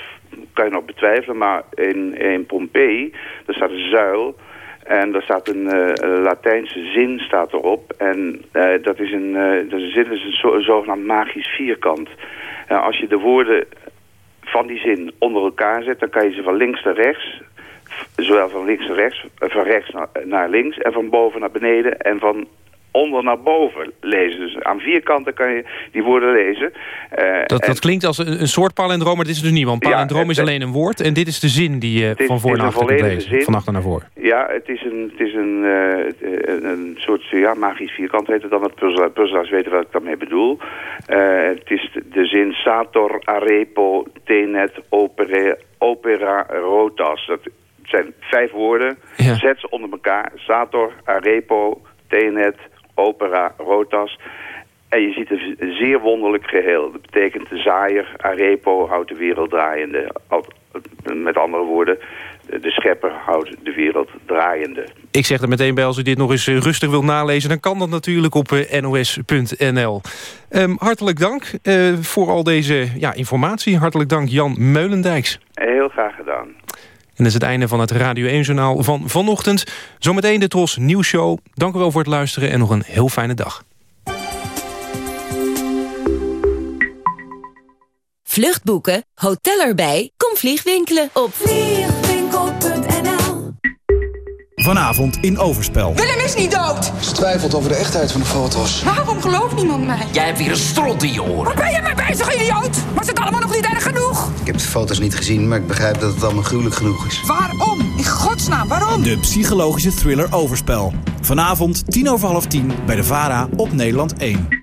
kan je nog betwijfelen. Maar in, in Pompeii, daar staat een zuil. En daar staat een eh, Latijnse zin staat erop. En eh, dat is een, eh, dat is een zin, is een, zo, een zogenaamd magisch vierkant. Als je de woorden van die zin onder elkaar zet, dan kan je ze van links naar rechts zowel van links naar rechts, van rechts naar, naar links en van boven naar beneden en van onder naar boven lezen. Dus aan vier kanten kan je die woorden lezen. Eh, Dat, en dat klinkt als een, een soort palindroom, maar dit is dus niet. Want palindroom is alleen een woord. En dit is de zin die je is- van voor naar achter kunt volledige lezen. zin. Van achter naar voor. Ja, het is een, het is een, eh, een, soort ja, magisch vierkant heet het dan. Het puzzel, puzzelaars weten wat ik daarmee bedoel. Eh, het is de, de zin Sator, Arepo, Tenet, Opera, opera Rotas. Dat zijn vijf woorden. Zet ze onder elkaar. Sator, Arepo, Tenet, Opera, Rotas. En je ziet een zeer wonderlijk geheel. Dat betekent de zaaier, Arepo, houdt de wereld draaiende. Met andere woorden, de schepper houdt de wereld draaiende. Ik zeg er meteen bij, als u dit nog eens eh, rustig wilt nalezen... dan kan dat natuurlijk op eh, nos.nl. Ehm, hartelijk dank eh, voor al deze ja, informatie. Hartelijk dank Jan Meulendijks. Heel graag gedaan. En dat is het einde van het Radio 1-journaal van vanochtend. Zometeen de Tros Nieuwsshow. Dank u wel voor het luisteren en nog een heel fijne dag. Vluchtboeken, hotel erbij, kom vliegwinkelen op vliegwinkel.nl Vanavond in Overspel. Willem is niet dood! Ze twijfelt over de echtheid van de foto's. Waarom gelooft niemand mij? Jij hebt weer een stront in je oren. Waar ben je mee bezig, idioot? Was het allemaal nog niet erg genoeg? Ik heb de foto's niet gezien, maar ik begrijp dat het allemaal gruwelijk genoeg is. Waarom? In godsnaam, waarom? De psychologische thriller Overspel. Vanavond tien over half tien bij de VARA op Nederland 1.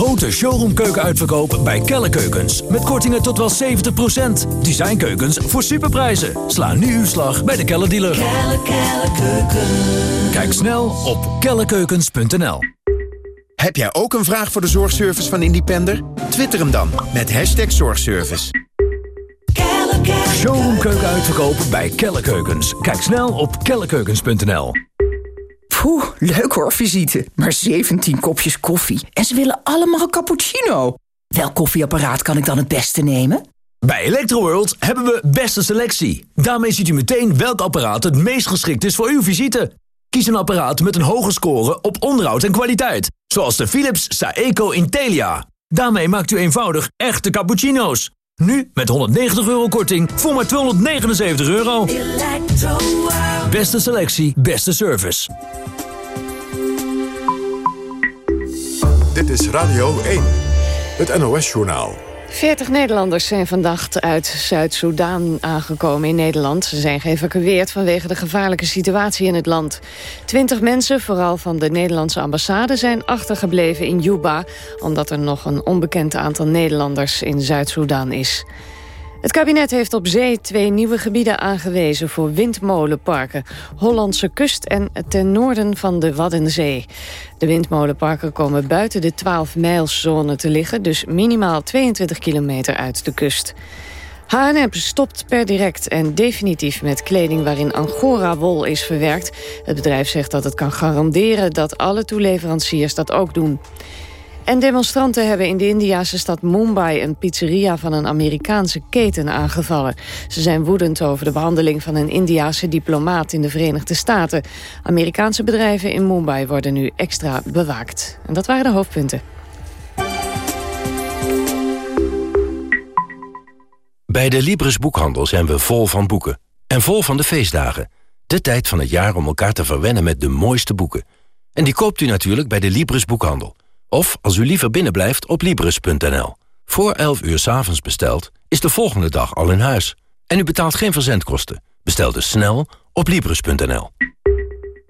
Grote showroomkeukenuitverkoop bij Kelle Keukens. Met kortingen tot wel 70%. Designkeukens voor superprijzen. Sla nu uw slag bij de Kelle dealer. Kijk snel op kellekeukens.nl Heb jij ook een vraag voor de zorgservice van Independer? Twitter hem dan met hashtag zorgservice. Showroom keuken uitverkopen bij Kelle Keukens. Kijk snel op kellekeukens.nl. Poeh, leuk hoor, visite. Maar 17 kopjes koffie. En ze willen allemaal een cappuccino. Welk koffieapparaat kan ik dan het beste nemen? Bij Electroworld hebben we beste selectie. Daarmee ziet u meteen welk apparaat het meest geschikt is voor uw visite. Kies een apparaat met een hoge score op onderhoud en kwaliteit. Zoals de Philips Saeco Intelia. Daarmee maakt u eenvoudig echte cappuccino's. Nu met 190 euro korting voor maar 279 euro. Beste selectie, beste service. Dit is Radio 1, het NOS-journaal. 40 Nederlanders zijn vandaag uit Zuid-Soedan aangekomen in Nederland. Ze zijn geëvacueerd vanwege de gevaarlijke situatie in het land. 20 mensen, vooral van de Nederlandse ambassade, zijn achtergebleven in Juba... omdat er nog een onbekend aantal Nederlanders in Zuid-Soedan is. Het kabinet heeft op zee twee nieuwe gebieden aangewezen voor windmolenparken. Hollandse kust en ten noorden van de Waddenzee. De windmolenparken komen buiten de 12-mijlszone te liggen... dus minimaal 22 kilometer uit de kust. H&M stopt per direct en definitief met kleding waarin angora-wol is verwerkt. Het bedrijf zegt dat het kan garanderen dat alle toeleveranciers dat ook doen. En demonstranten hebben in de Indiase stad Mumbai... een pizzeria van een Amerikaanse keten aangevallen. Ze zijn woedend over de behandeling van een Indiase diplomaat... in de Verenigde Staten. Amerikaanse bedrijven in Mumbai worden nu extra bewaakt. En dat waren de hoofdpunten. Bij de Libris Boekhandel zijn we vol van boeken. En vol van de feestdagen. De tijd van het jaar om elkaar te verwennen met de mooiste boeken. En die koopt u natuurlijk bij de Libris Boekhandel. Of, als u liever binnenblijft, op Libris.nl. Voor 11 uur s'avonds besteld, is de volgende dag al in huis. En u betaalt geen verzendkosten. Bestel dus snel op Libris.nl.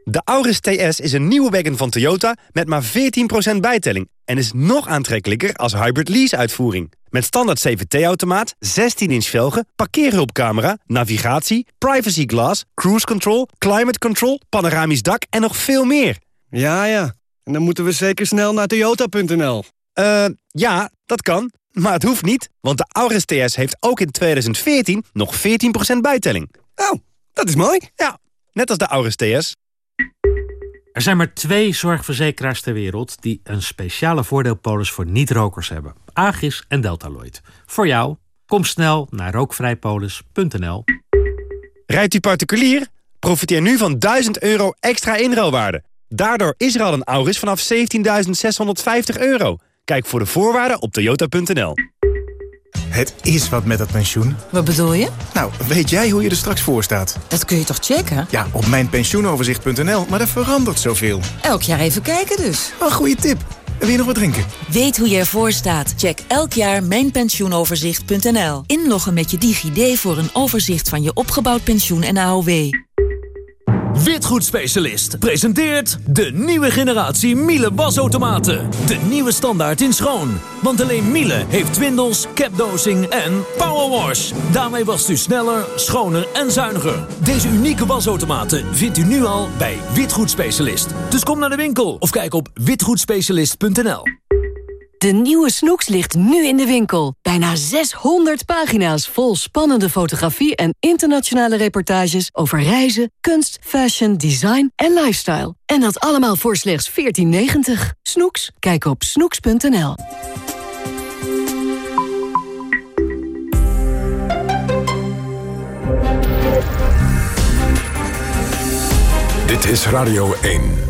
De Auris TS is een nieuwe wagon van Toyota met maar 14% bijtelling... en is nog aantrekkelijker als hybrid lease-uitvoering. Met standaard CVT-automaat, 16-inch velgen, parkeerhulpcamera... navigatie, privacy glass, cruise control, climate control... panoramisch dak en nog veel meer. Ja, ja. En dan moeten we zeker snel naar toyota.nl. Eh, ja, dat kan. Maar het hoeft niet, want de Auris TS heeft ook in 2014 nog 14% bijtelling. Oh, dat is mooi. Ja, net als de Auris TS. Er zijn maar twee zorgverzekeraars ter wereld... die een speciale voordeelpolis voor niet-rokers hebben. Agis en Deltaloid. Voor jou, kom snel naar rookvrijpolis.nl. Rijdt u particulier? Profiteer nu van 1000 euro extra inruilwaarde. Daardoor is er al een Auris vanaf 17.650 euro. Kijk voor de voorwaarden op toyota.nl. Het is wat met dat pensioen. Wat bedoel je? Nou, weet jij hoe je er straks voor staat? Dat kun je toch checken? Ja, op mijnpensioenoverzicht.nl, maar er verandert zoveel. Elk jaar even kijken dus. Een goede tip. Wil je nog wat drinken? Weet hoe je ervoor staat? Check elk jaar mijnpensioenoverzicht.nl. Inloggen met je DigiD voor een overzicht van je opgebouwd pensioen en AOW. Witgoedspecialist presenteert de nieuwe generatie Miele wasautomaten. De nieuwe standaard in schoon. Want alleen Miele heeft twindels, capdosing en powerwash. Daarmee wast u sneller, schoner en zuiniger. Deze unieke wasautomaten vindt u nu al bij Witgoedspecialist. Dus kom naar de winkel of kijk op witgoedspecialist.nl. De nieuwe Snoeks ligt nu in de winkel. Bijna 600 pagina's vol spannende fotografie en internationale reportages over reizen, kunst, fashion, design en lifestyle. En dat allemaal voor slechts 14,90. Snoeks? Kijk op snoeks.nl. Dit is Radio 1.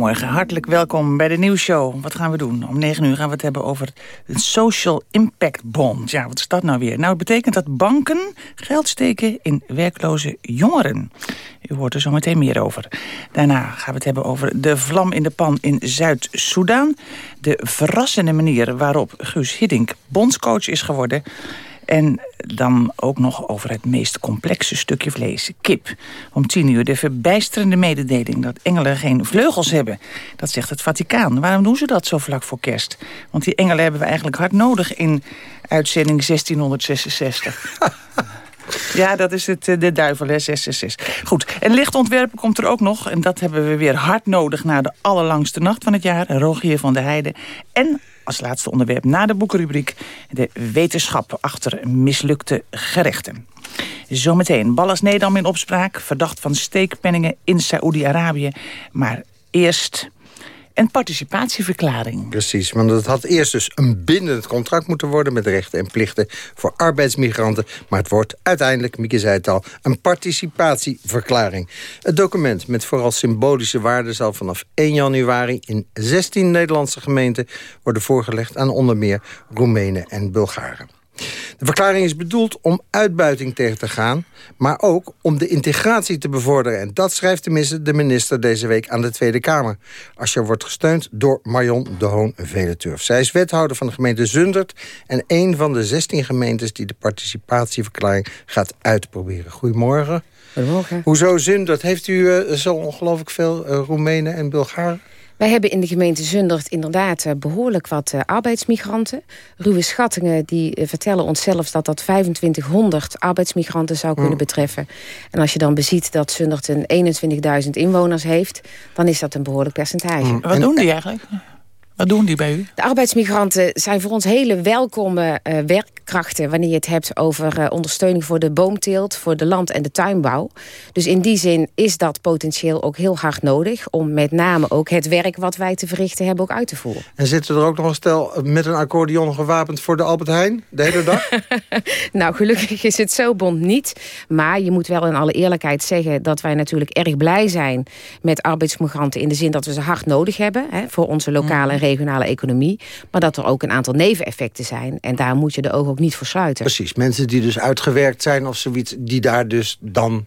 Goedemorgen, hartelijk welkom bij de nieuwsshow. Wat gaan we doen? Om 9 uur gaan we het hebben over het Social Impact Bond. Ja, wat is dat nou weer? Nou, het betekent dat banken geld steken in werkloze jongeren. U hoort er zo meteen meer over. Daarna gaan we het hebben over de vlam in de pan in Zuid-Soedan. De verrassende manier waarop Guus Hiddink bondscoach is geworden. En dan ook nog over het meest complexe stukje vlees, kip. Om tien uur de verbijsterende mededeling dat engelen geen vleugels hebben. Dat zegt het Vaticaan. Waarom doen ze dat zo vlak voor kerst? Want die engelen hebben we eigenlijk hard nodig in uitzending 1666. Ja, dat is het, eh, de duivel, hè, 666. Goed, en lichtontwerpen komt er ook nog. En dat hebben we weer hard nodig na de allerlangste nacht van het jaar. Rogier van der Heijden. En als laatste onderwerp na de boekenrubriek... de wetenschap achter mislukte gerechten. Zometeen Ballas Nedam in opspraak. Verdacht van steekpenningen in Saoedi-Arabië. Maar eerst een participatieverklaring. Precies, want het had eerst dus een bindend contract moeten worden... met rechten en plichten voor arbeidsmigranten. Maar het wordt uiteindelijk, Mieke zei het al, een participatieverklaring. Het document met vooral symbolische waarden... zal vanaf 1 januari in 16 Nederlandse gemeenten... worden voorgelegd aan onder meer Roemenen en Bulgaren. De verklaring is bedoeld om uitbuiting tegen te gaan... maar ook om de integratie te bevorderen. En dat schrijft tenminste de minister deze week aan de Tweede Kamer. Ascher wordt gesteund door Marion de Hoon-Veleturf. Zij is wethouder van de gemeente Zundert... en een van de 16 gemeentes die de participatieverklaring gaat uitproberen. Goedemorgen. Goedemorgen. Hoezo Zundert? Heeft u uh, zo ongelooflijk veel uh, Roemenen en Bulgaren? Wij hebben in de gemeente Zundert inderdaad uh, behoorlijk wat uh, arbeidsmigranten. Ruwe schattingen die uh, vertellen ons zelfs dat dat 2500 arbeidsmigranten zou kunnen mm. betreffen. En als je dan beziet dat Zundert een 21.000 inwoners heeft... dan is dat een behoorlijk percentage. Mm. Wat doen die eigenlijk? Wat doen die bij u? De arbeidsmigranten zijn voor ons hele welkome uh, werkkrachten... wanneer je het hebt over uh, ondersteuning voor de boomteelt... voor de land- en de tuinbouw. Dus in die zin is dat potentieel ook heel hard nodig... om met name ook het werk wat wij te verrichten hebben ook uit te voeren. En zitten er ook nog een stel met een accordeon gewapend... voor de Albert Heijn de hele dag? nou, gelukkig is het zo bond niet. Maar je moet wel in alle eerlijkheid zeggen... dat wij natuurlijk erg blij zijn met arbeidsmigranten... in de zin dat we ze hard nodig hebben... Hè, voor onze lokale en regionale economie. Maar dat er ook een aantal neveneffecten zijn. En daar moet je de ogen ook niet voor sluiten. Precies, mensen die dus uitgewerkt zijn of zoiets... die daar dus dan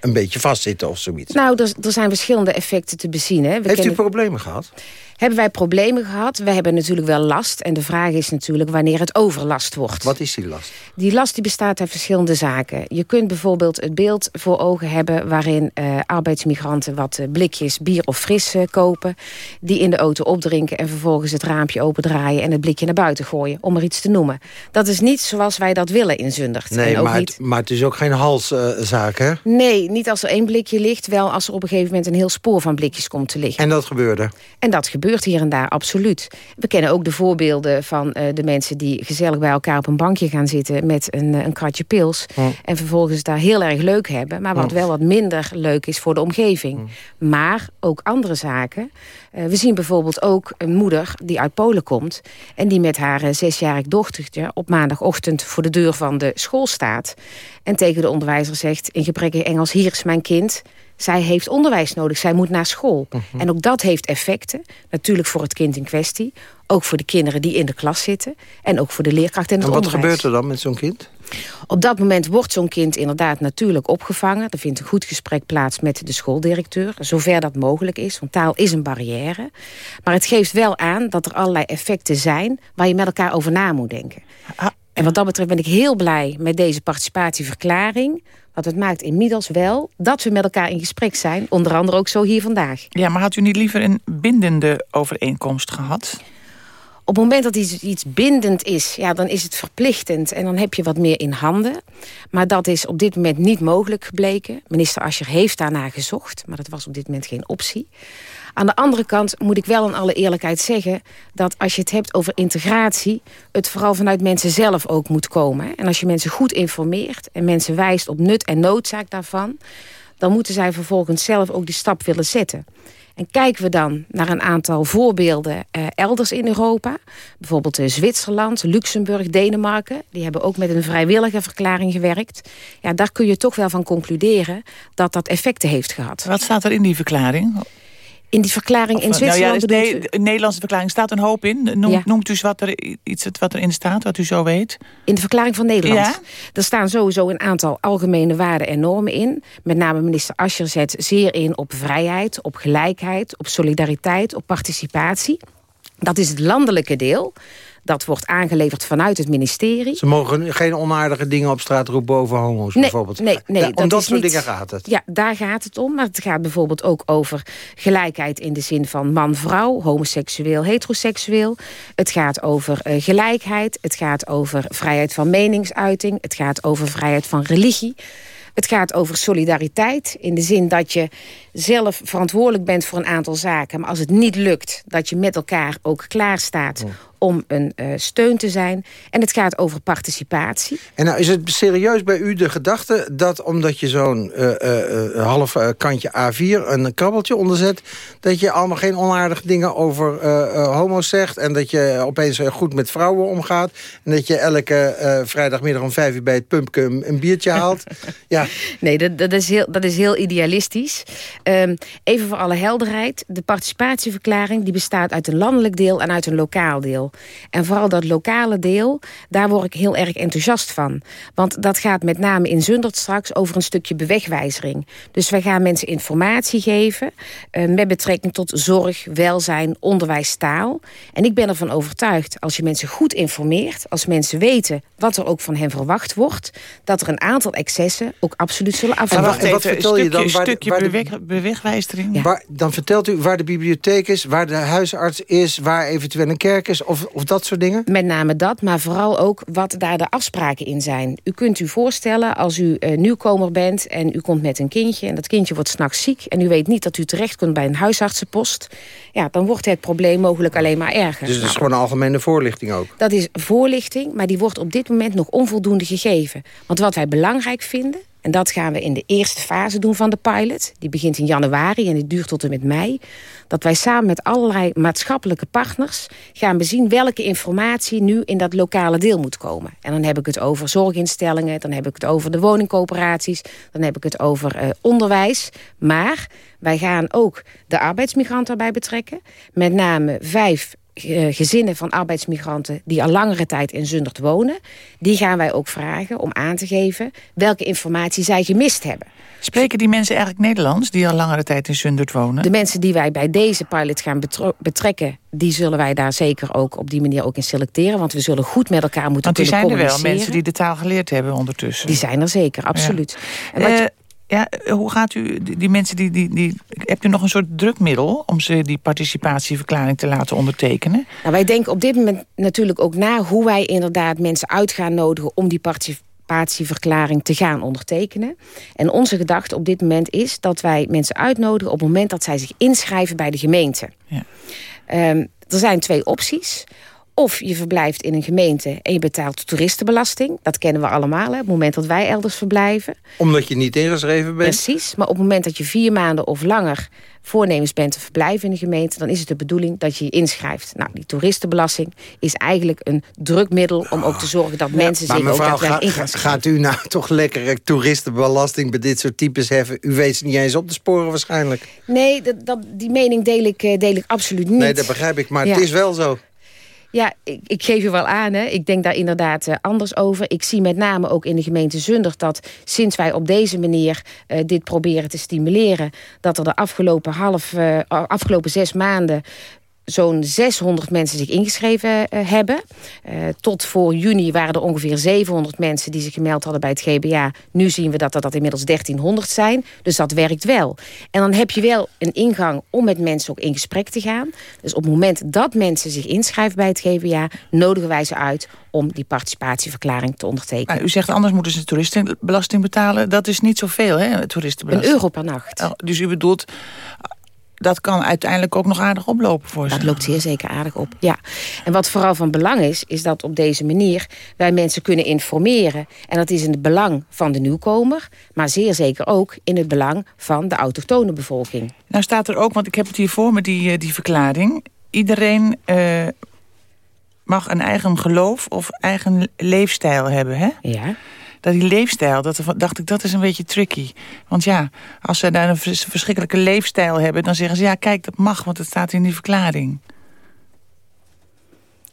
een beetje vastzitten of zoiets. Nou, er, er zijn verschillende effecten te bezien. Hè. We Heeft u problemen gehad? Hebben wij problemen gehad? We hebben natuurlijk wel last. En de vraag is natuurlijk wanneer het overlast wordt. Wat is die last? Die last die bestaat uit verschillende zaken. Je kunt bijvoorbeeld het beeld voor ogen hebben... waarin uh, arbeidsmigranten wat uh, blikjes bier of fris uh, kopen... die in de auto opdrinken en vervolgens het raampje opendraaien... en het blikje naar buiten gooien, om er iets te noemen. Dat is niet zoals wij dat willen in Zundert. Nee, en ook maar, niet... het, maar het is ook geen halszaak, hè? Nee, niet als er één blikje ligt. Wel als er op een gegeven moment een heel spoor van blikjes komt te liggen. En dat gebeurde? En dat gebeurt hier en daar, absoluut. We kennen ook de voorbeelden van uh, de mensen die gezellig bij elkaar op een bankje gaan zitten met een, een kratje pils. En vervolgens daar heel erg leuk hebben, maar wat wel wat minder leuk is voor de omgeving. Maar ook andere zaken. Uh, we zien bijvoorbeeld ook een moeder die uit Polen komt en die met haar uh, zesjarig dochtertje op maandagochtend voor de deur van de school staat. En tegen de onderwijzer zegt in gebrekkig Engels, hier is mijn kind. Zij heeft onderwijs nodig, zij moet naar school. Mhm. En ook dat heeft effecten, natuurlijk voor het kind in kwestie... ook voor de kinderen die in de klas zitten... en ook voor de leerkracht en het En wat onderwijs. gebeurt er dan met zo'n kind? Op dat moment wordt zo'n kind inderdaad natuurlijk opgevangen. Er vindt een goed gesprek plaats met de schooldirecteur. Zover dat mogelijk is, want taal is een barrière. Maar het geeft wel aan dat er allerlei effecten zijn... waar je met elkaar over na moet denken. En wat dat betreft ben ik heel blij met deze participatieverklaring... Want het maakt inmiddels wel dat we met elkaar in gesprek zijn. Onder andere ook zo hier vandaag. Ja, maar had u niet liever een bindende overeenkomst gehad? Op het moment dat iets, iets bindend is, ja, dan is het verplichtend. En dan heb je wat meer in handen. Maar dat is op dit moment niet mogelijk gebleken. Minister Ascher heeft daarna gezocht. Maar dat was op dit moment geen optie. Aan de andere kant moet ik wel in alle eerlijkheid zeggen... dat als je het hebt over integratie... het vooral vanuit mensen zelf ook moet komen. En als je mensen goed informeert... en mensen wijst op nut en noodzaak daarvan... dan moeten zij vervolgens zelf ook die stap willen zetten. En kijken we dan naar een aantal voorbeelden eh, elders in Europa... bijvoorbeeld eh, Zwitserland, Luxemburg, Denemarken... die hebben ook met een vrijwillige verklaring gewerkt... ja, daar kun je toch wel van concluderen dat dat effecten heeft gehad. Wat staat er in die verklaring? In die verklaring in Of, nou Zwitserland... ja, bedoelt de, Nederlandse verklaring staat een hoop in. Noem, Ja. Noemt u eens wat, er, iets wat erin staat, wat u zo weet. In de verklaring van Nederland. Ja? Er staan sowieso een aantal algemene waarden en normen in. Met name minister Ascher zet zeer in op vrijheid, op gelijkheid... op solidariteit, op participatie. Dat is het landelijke deel. Dat wordt aangeleverd vanuit het ministerie. Ze mogen geen onaardige dingen op straat roepen over homo's Nee, bijvoorbeeld. nee, nee, Ja, om dat dat soort niet- dingen gaat het. Ja, daar gaat het om. Maar het gaat bijvoorbeeld ook over gelijkheid in de zin van man-vrouw, homoseksueel, heteroseksueel. Het gaat over eh, gelijkheid. Het gaat over vrijheid van meningsuiting. Het gaat over vrijheid van religie. Het gaat over solidariteit in de zin dat je zelf verantwoordelijk bent voor een aantal zaken. Maar als het niet lukt, dat je met elkaar ook klaar staat om een eh, steun te zijn. En het gaat over participatie. En nou is het serieus bij u de gedachte dat omdat je zo'n eh, eh, half kantje A4 een krabbeltje onderzet... dat je allemaal geen onaardige dingen over homo's zegt... en dat je opeens goed met vrouwen omgaat... en dat je elke vrijdagmiddag om vijf uur bij het pumpje een, een biertje haalt. ja, Nee, dat, dat, is, heel, dat is heel idealistisch. Ehm, even voor alle helderheid. De participatieverklaring die bestaat uit een landelijk deel en uit een lokaal deel. En vooral dat lokale deel, daar word ik heel erg enthousiast van. Want dat gaat met name in Zundert straks over een stukje bewegwijzering. Dus wij gaan mensen informatie geven eh, met betrekking tot zorg, welzijn, onderwijs, taal. En ik ben ervan overtuigd, als je mensen goed informeert... als mensen weten wat er ook van hen verwacht wordt... dat er een aantal excessen ook absoluut zullen En afvallen. en wat vertel je dan? Waar de- stukje waar de- beweg, bewegwijstering. Waar, dan vertelt u waar de bibliotheek is, waar de huisarts is... waar eventueel een kerk is of, of dat soort dingen? Met name dat, maar vooral ook wat daar de afspraken in zijn. U kunt u voorstellen als u eh, nieuwkomer bent en u komt met een kindje... en dat kindje wordt s'nachts ziek en u weet niet dat u terecht kunt bij een huisartsenpost... ja, dan wordt het probleem mogelijk alleen maar erger. Dus het is gewoon een algemene voorlichting ook. Dat is voorlichting, maar die wordt op dit moment nog onvoldoende gegeven. Want wat wij belangrijk vinden, en dat gaan we in de eerste fase doen van de pilot... die begint in januari en die duurt tot en met mei... dat wij samen met allerlei maatschappelijke partners gaan bezien... welke informatie nu in dat lokale deel moet komen. En dan heb ik het over zorginstellingen, dan heb ik het over de woningcoöperaties... dan heb ik het over eh, onderwijs. Maar wij gaan ook de arbeidsmigrant daarbij betrekken. Met name vijf gezinnen van arbeidsmigranten die al langere tijd in Zundert wonen. Die gaan wij ook vragen om aan te geven welke informatie zij gemist hebben. Spreken die mensen eigenlijk Nederlands... die al langere tijd in Zundert wonen? De mensen die wij bij deze pilot gaan betrekken... die zullen wij daar zeker ook op die manier ook in selecteren. Want we zullen goed met elkaar moeten Want die kunnen zijn er wel, communiceren. mensen die de taal geleerd hebben ondertussen. Die zijn er zeker, absoluut. En wat Eh, je- ja, hoe gaat u, die, mensen, die, die, die, hebt u nog een soort drukmiddel... om ze die participatieverklaring te laten ondertekenen? Nou, wij denken op dit moment natuurlijk ook na... hoe wij inderdaad mensen uit gaan nodigen om die participatieverklaring te gaan ondertekenen. En onze gedachte op dit moment is dat wij mensen uitnodigen... op het moment dat zij zich inschrijven bij de gemeente. Ja. Ehm, er zijn twee opties. Of je verblijft in een gemeente en je betaalt toeristenbelasting. Dat kennen we allemaal, hè, op het moment dat wij elders verblijven. Omdat je niet ingeschreven bent? Precies, maar op het moment dat je vier maanden of langer voornemens bent te verblijven in de gemeente... dan is het de bedoeling dat je je inschrijft. Nou, die toeristenbelasting is eigenlijk een drukmiddel... om ook te zorgen dat mensen zich ook mevrouw, daadwerkelijk ga- in gaan schrijven. gaat u nou toch lekker toeristenbelasting bij dit soort types heffen? U weet ze niet eens op te sporen waarschijnlijk. Nee, dat, dat, die mening deel ik, eh, deel ik absoluut niet. Nee, dat begrijp ik, maar het is wel zo. Ja, ik, geef je wel aan. Hè. Ik denk daar inderdaad eh, anders over. Ik zie met name ook in de gemeente Zundert dat sinds wij op deze manier eh, dit proberen te stimuleren, dat er de afgelopen, half, eh, afgelopen zes maanden zo'n 600 mensen zich ingeschreven eh, hebben. Eh, tot voor juni waren er ongeveer 700 mensen die zich gemeld hadden bij het GBA. Nu zien we dat er dat inmiddels 1300 zijn. Dus dat werkt wel. En dan heb je wel een ingang om met mensen ook in gesprek te gaan. Dus op het moment dat mensen zich inschrijven bij het GBA... nodigen wij ze uit om die participatieverklaring te ondertekenen. Maar u zegt anders moeten ze toeristenbelasting betalen. Dat is niet zoveel, hè, toeristenbelasting. Een euro per nacht. Oh, Dus u bedoelt, dat kan uiteindelijk ook nog aardig oplopen voor ze. Dat loopt zeer zeker aardig op, ja. En wat vooral van belang is, is dat op deze manier wij mensen kunnen informeren. En dat is in het belang van de nieuwkomer, maar zeer zeker ook in het belang van de autochtone bevolking. Nou staat er ook, want ik heb het hier voor me, die, eh, die verklaring. Iedereen eh, mag een eigen geloof of eigen leefstijl hebben, hè? Ja. Dat die leefstijl, dat, dacht ik, dat is een beetje tricky. Want ja, als ze daar een vers- verschrikkelijke leefstijl hebben... dan zeggen ze, ja, kijk, dat mag, want het staat in die verklaring.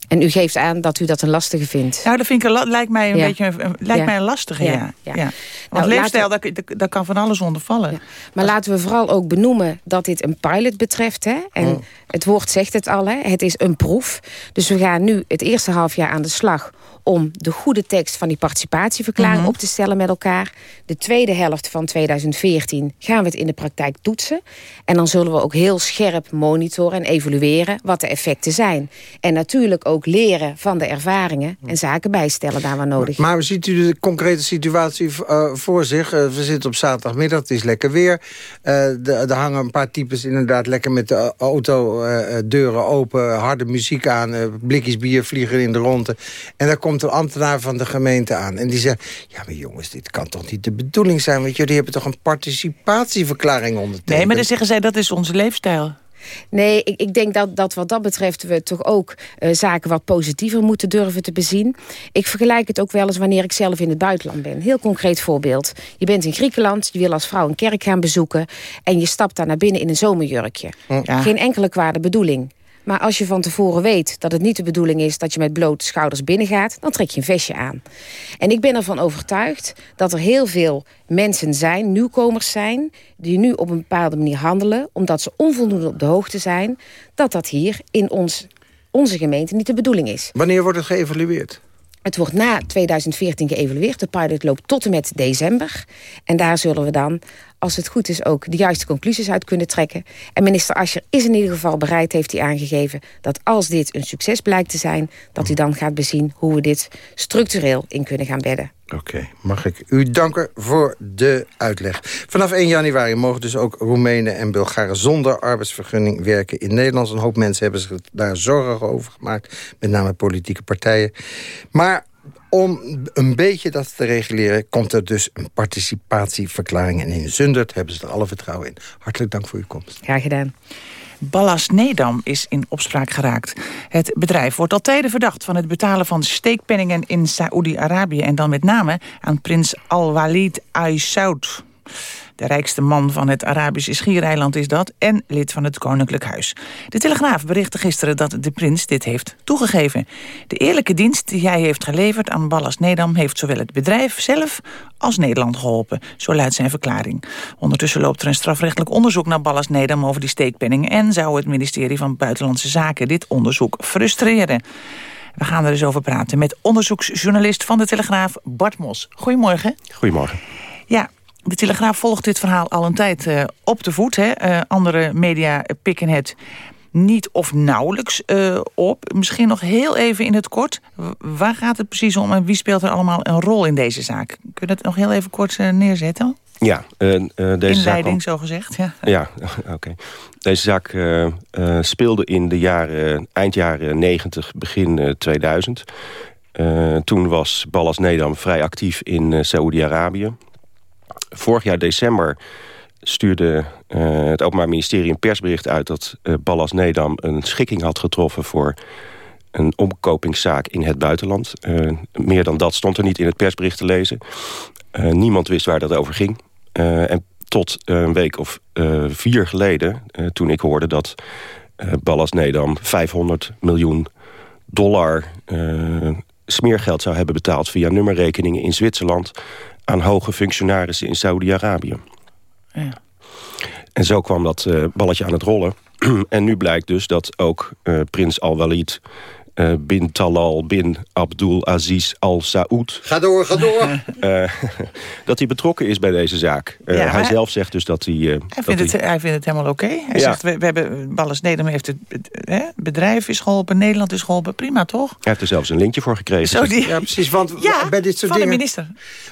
En u geeft aan dat u dat een lastige vindt. Nou, dat vind ik een, lijkt mij een Ja. beetje een, lijkt Ja. mij een lastige, ja. Ja, ja. ja. Want Nou, leefstijl, daar, kan van alles onder vallen. Maar laten we vooral ook benoemen dat dit een pilot betreft. Hè? En Mm. het woord zegt het al, hè? het is een proef. Dus we gaan nu het eerste halfjaar aan de slag... om de goede tekst van die participatieverklaring Mhm. op te stellen met elkaar. De tweede helft van 2014 gaan we het in de praktijk toetsen. En dan zullen we ook heel scherp monitoren en evalueren... wat de effecten zijn. En natuurlijk ook leren van de ervaringen... en zaken bijstellen daar waar nodig. Maar ziet u de concrete situatie eh, voor zich? Eh, we zitten op zaterdagmiddag, het is lekker weer. Eh, de- er hangen een paar types inderdaad lekker met de auto deuren open... harde muziek aan, blikjes bier vliegen in de ronde. En daar komt een ambtenaar van de gemeente aan. En die zegt, ja maar jongens, dit kan toch niet de bedoeling zijn... want jullie hebben toch een participatieverklaring ondertekend? Nee, maar dan zeggen zij dat is onze leefstijl. Nee, ik, ik denk dat, dat wat dat betreft we toch ook eh, zaken wat positiever moeten durven te bezien. Ik vergelijk het ook wel eens wanneer ik zelf in het buitenland ben. Heel concreet voorbeeld. Je bent in Griekenland, je wil als vrouw een kerk gaan bezoeken... en je stapt daar naar binnen in een zomerjurkje. Ja. Geen enkele kwade bedoeling. Maar als je van tevoren weet dat het niet de bedoeling is... dat je met blote schouders binnengaat, dan trek je een vestje aan. En ik ben ervan overtuigd dat er heel veel mensen zijn, nieuwkomers zijn... die nu op een bepaalde manier handelen... omdat ze onvoldoende op de hoogte zijn... dat dat hier in ons, onze gemeente niet de bedoeling is. Wanneer wordt het geëvalueerd? Het wordt na 2014 geëvalueerd. De pilot loopt tot en met december. En daar zullen we dan, als het goed is, ook de juiste conclusies uit kunnen trekken. En minister Ascher is in ieder geval bereid, heeft hij aangegeven... dat als dit een succes blijkt te zijn... dat hij dan gaat bezien hoe we dit structureel in kunnen gaan bedden. Oké, mag ik u danken voor de uitleg. Vanaf 1 januari mogen dus ook Roemenen en Bulgaren... zonder arbeidsvergunning werken in Nederland. Een hoop mensen hebben zich daar zorgen over gemaakt. Met name politieke partijen. Maar om een beetje dat te reguleren... komt er dus een participatieverklaring. En in Zundert hebben ze er alle vertrouwen in. Hartelijk dank voor uw komst. Graag gedaan. Ballas Nedam is in opspraak geraakt. Het bedrijf wordt al tijden verdacht van het betalen van steekpenningen in Saoedi-Arabië... en dan met name aan prins Al-Walid Al Saud. De rijkste man van het Arabische schiereiland is dat... en lid van het Koninklijk Huis. De Telegraaf berichtte gisteren dat de prins dit heeft toegegeven. De eerlijke dienst die hij heeft geleverd aan Ballas Nedam... heeft zowel het bedrijf zelf als Nederland geholpen. Zo luidt zijn verklaring. Ondertussen loopt er een strafrechtelijk onderzoek naar Ballas Nedam... over die steekpenningen... en zou het ministerie van Buitenlandse Zaken dit onderzoek frustreren. We gaan er eens over praten met onderzoeksjournalist van de Telegraaf Bart Mos. Goedemorgen. Goedemorgen. Ja, de Telegraaf volgt dit verhaal al een tijd eh, op de voet. Hè? Eh, andere media pikken het niet of nauwelijks eh, op. Misschien nog heel even in het kort. Waar gaat het precies om en wie speelt er allemaal een rol in deze zaak? Kun je het nog heel even kort neerzetten? Ja, deze zaak... Inleiding, zo gezegd. Ja. Ja, oké. Deze zaak speelde in de jaren, eind jaren 90, begin eh, 2000. Eh, toen was Ballas Nedam vrij actief in Saoedi-Arabië. Vorig jaar december stuurde eh, het Openbaar Ministerie een persbericht uit... dat eh, Ballas Nedam een schikking had getroffen voor een omkopingszaak in het buitenland. Eh, meer dan dat stond er niet in het persbericht te lezen. Niemand wist waar dat over ging. En tot een week of vier geleden, toen ik hoorde dat Ballas Nedam 500 miljoen dollar smeergeld zou hebben betaald via nummerrekeningen in Zwitserland aan hoge functionarissen in Saudi-Arabië. Ja. En zo kwam dat eh, balletje aan het rollen. en nu blijkt dus dat ook eh, prins Al-Walid eh, bin Talal bin Abdul Aziz Al Saud... Ga door, ga door. eh, dat hij betrokken is bij deze zaak. Eh, Ja, hij hij- zelf zegt dus dat hij... eh, Hij dat vindt, het, hij vindt het helemaal oké. Hij Ja. zegt, we, we hebben, Ballas Nedam heeft het, bedrijf is geholpen, Nederland is geholpen. Prima, toch? Hij heeft er zelfs een lintje voor gekregen. Zo die- Ja, precies. Want Ja, bij dit soort van de dingen, minister.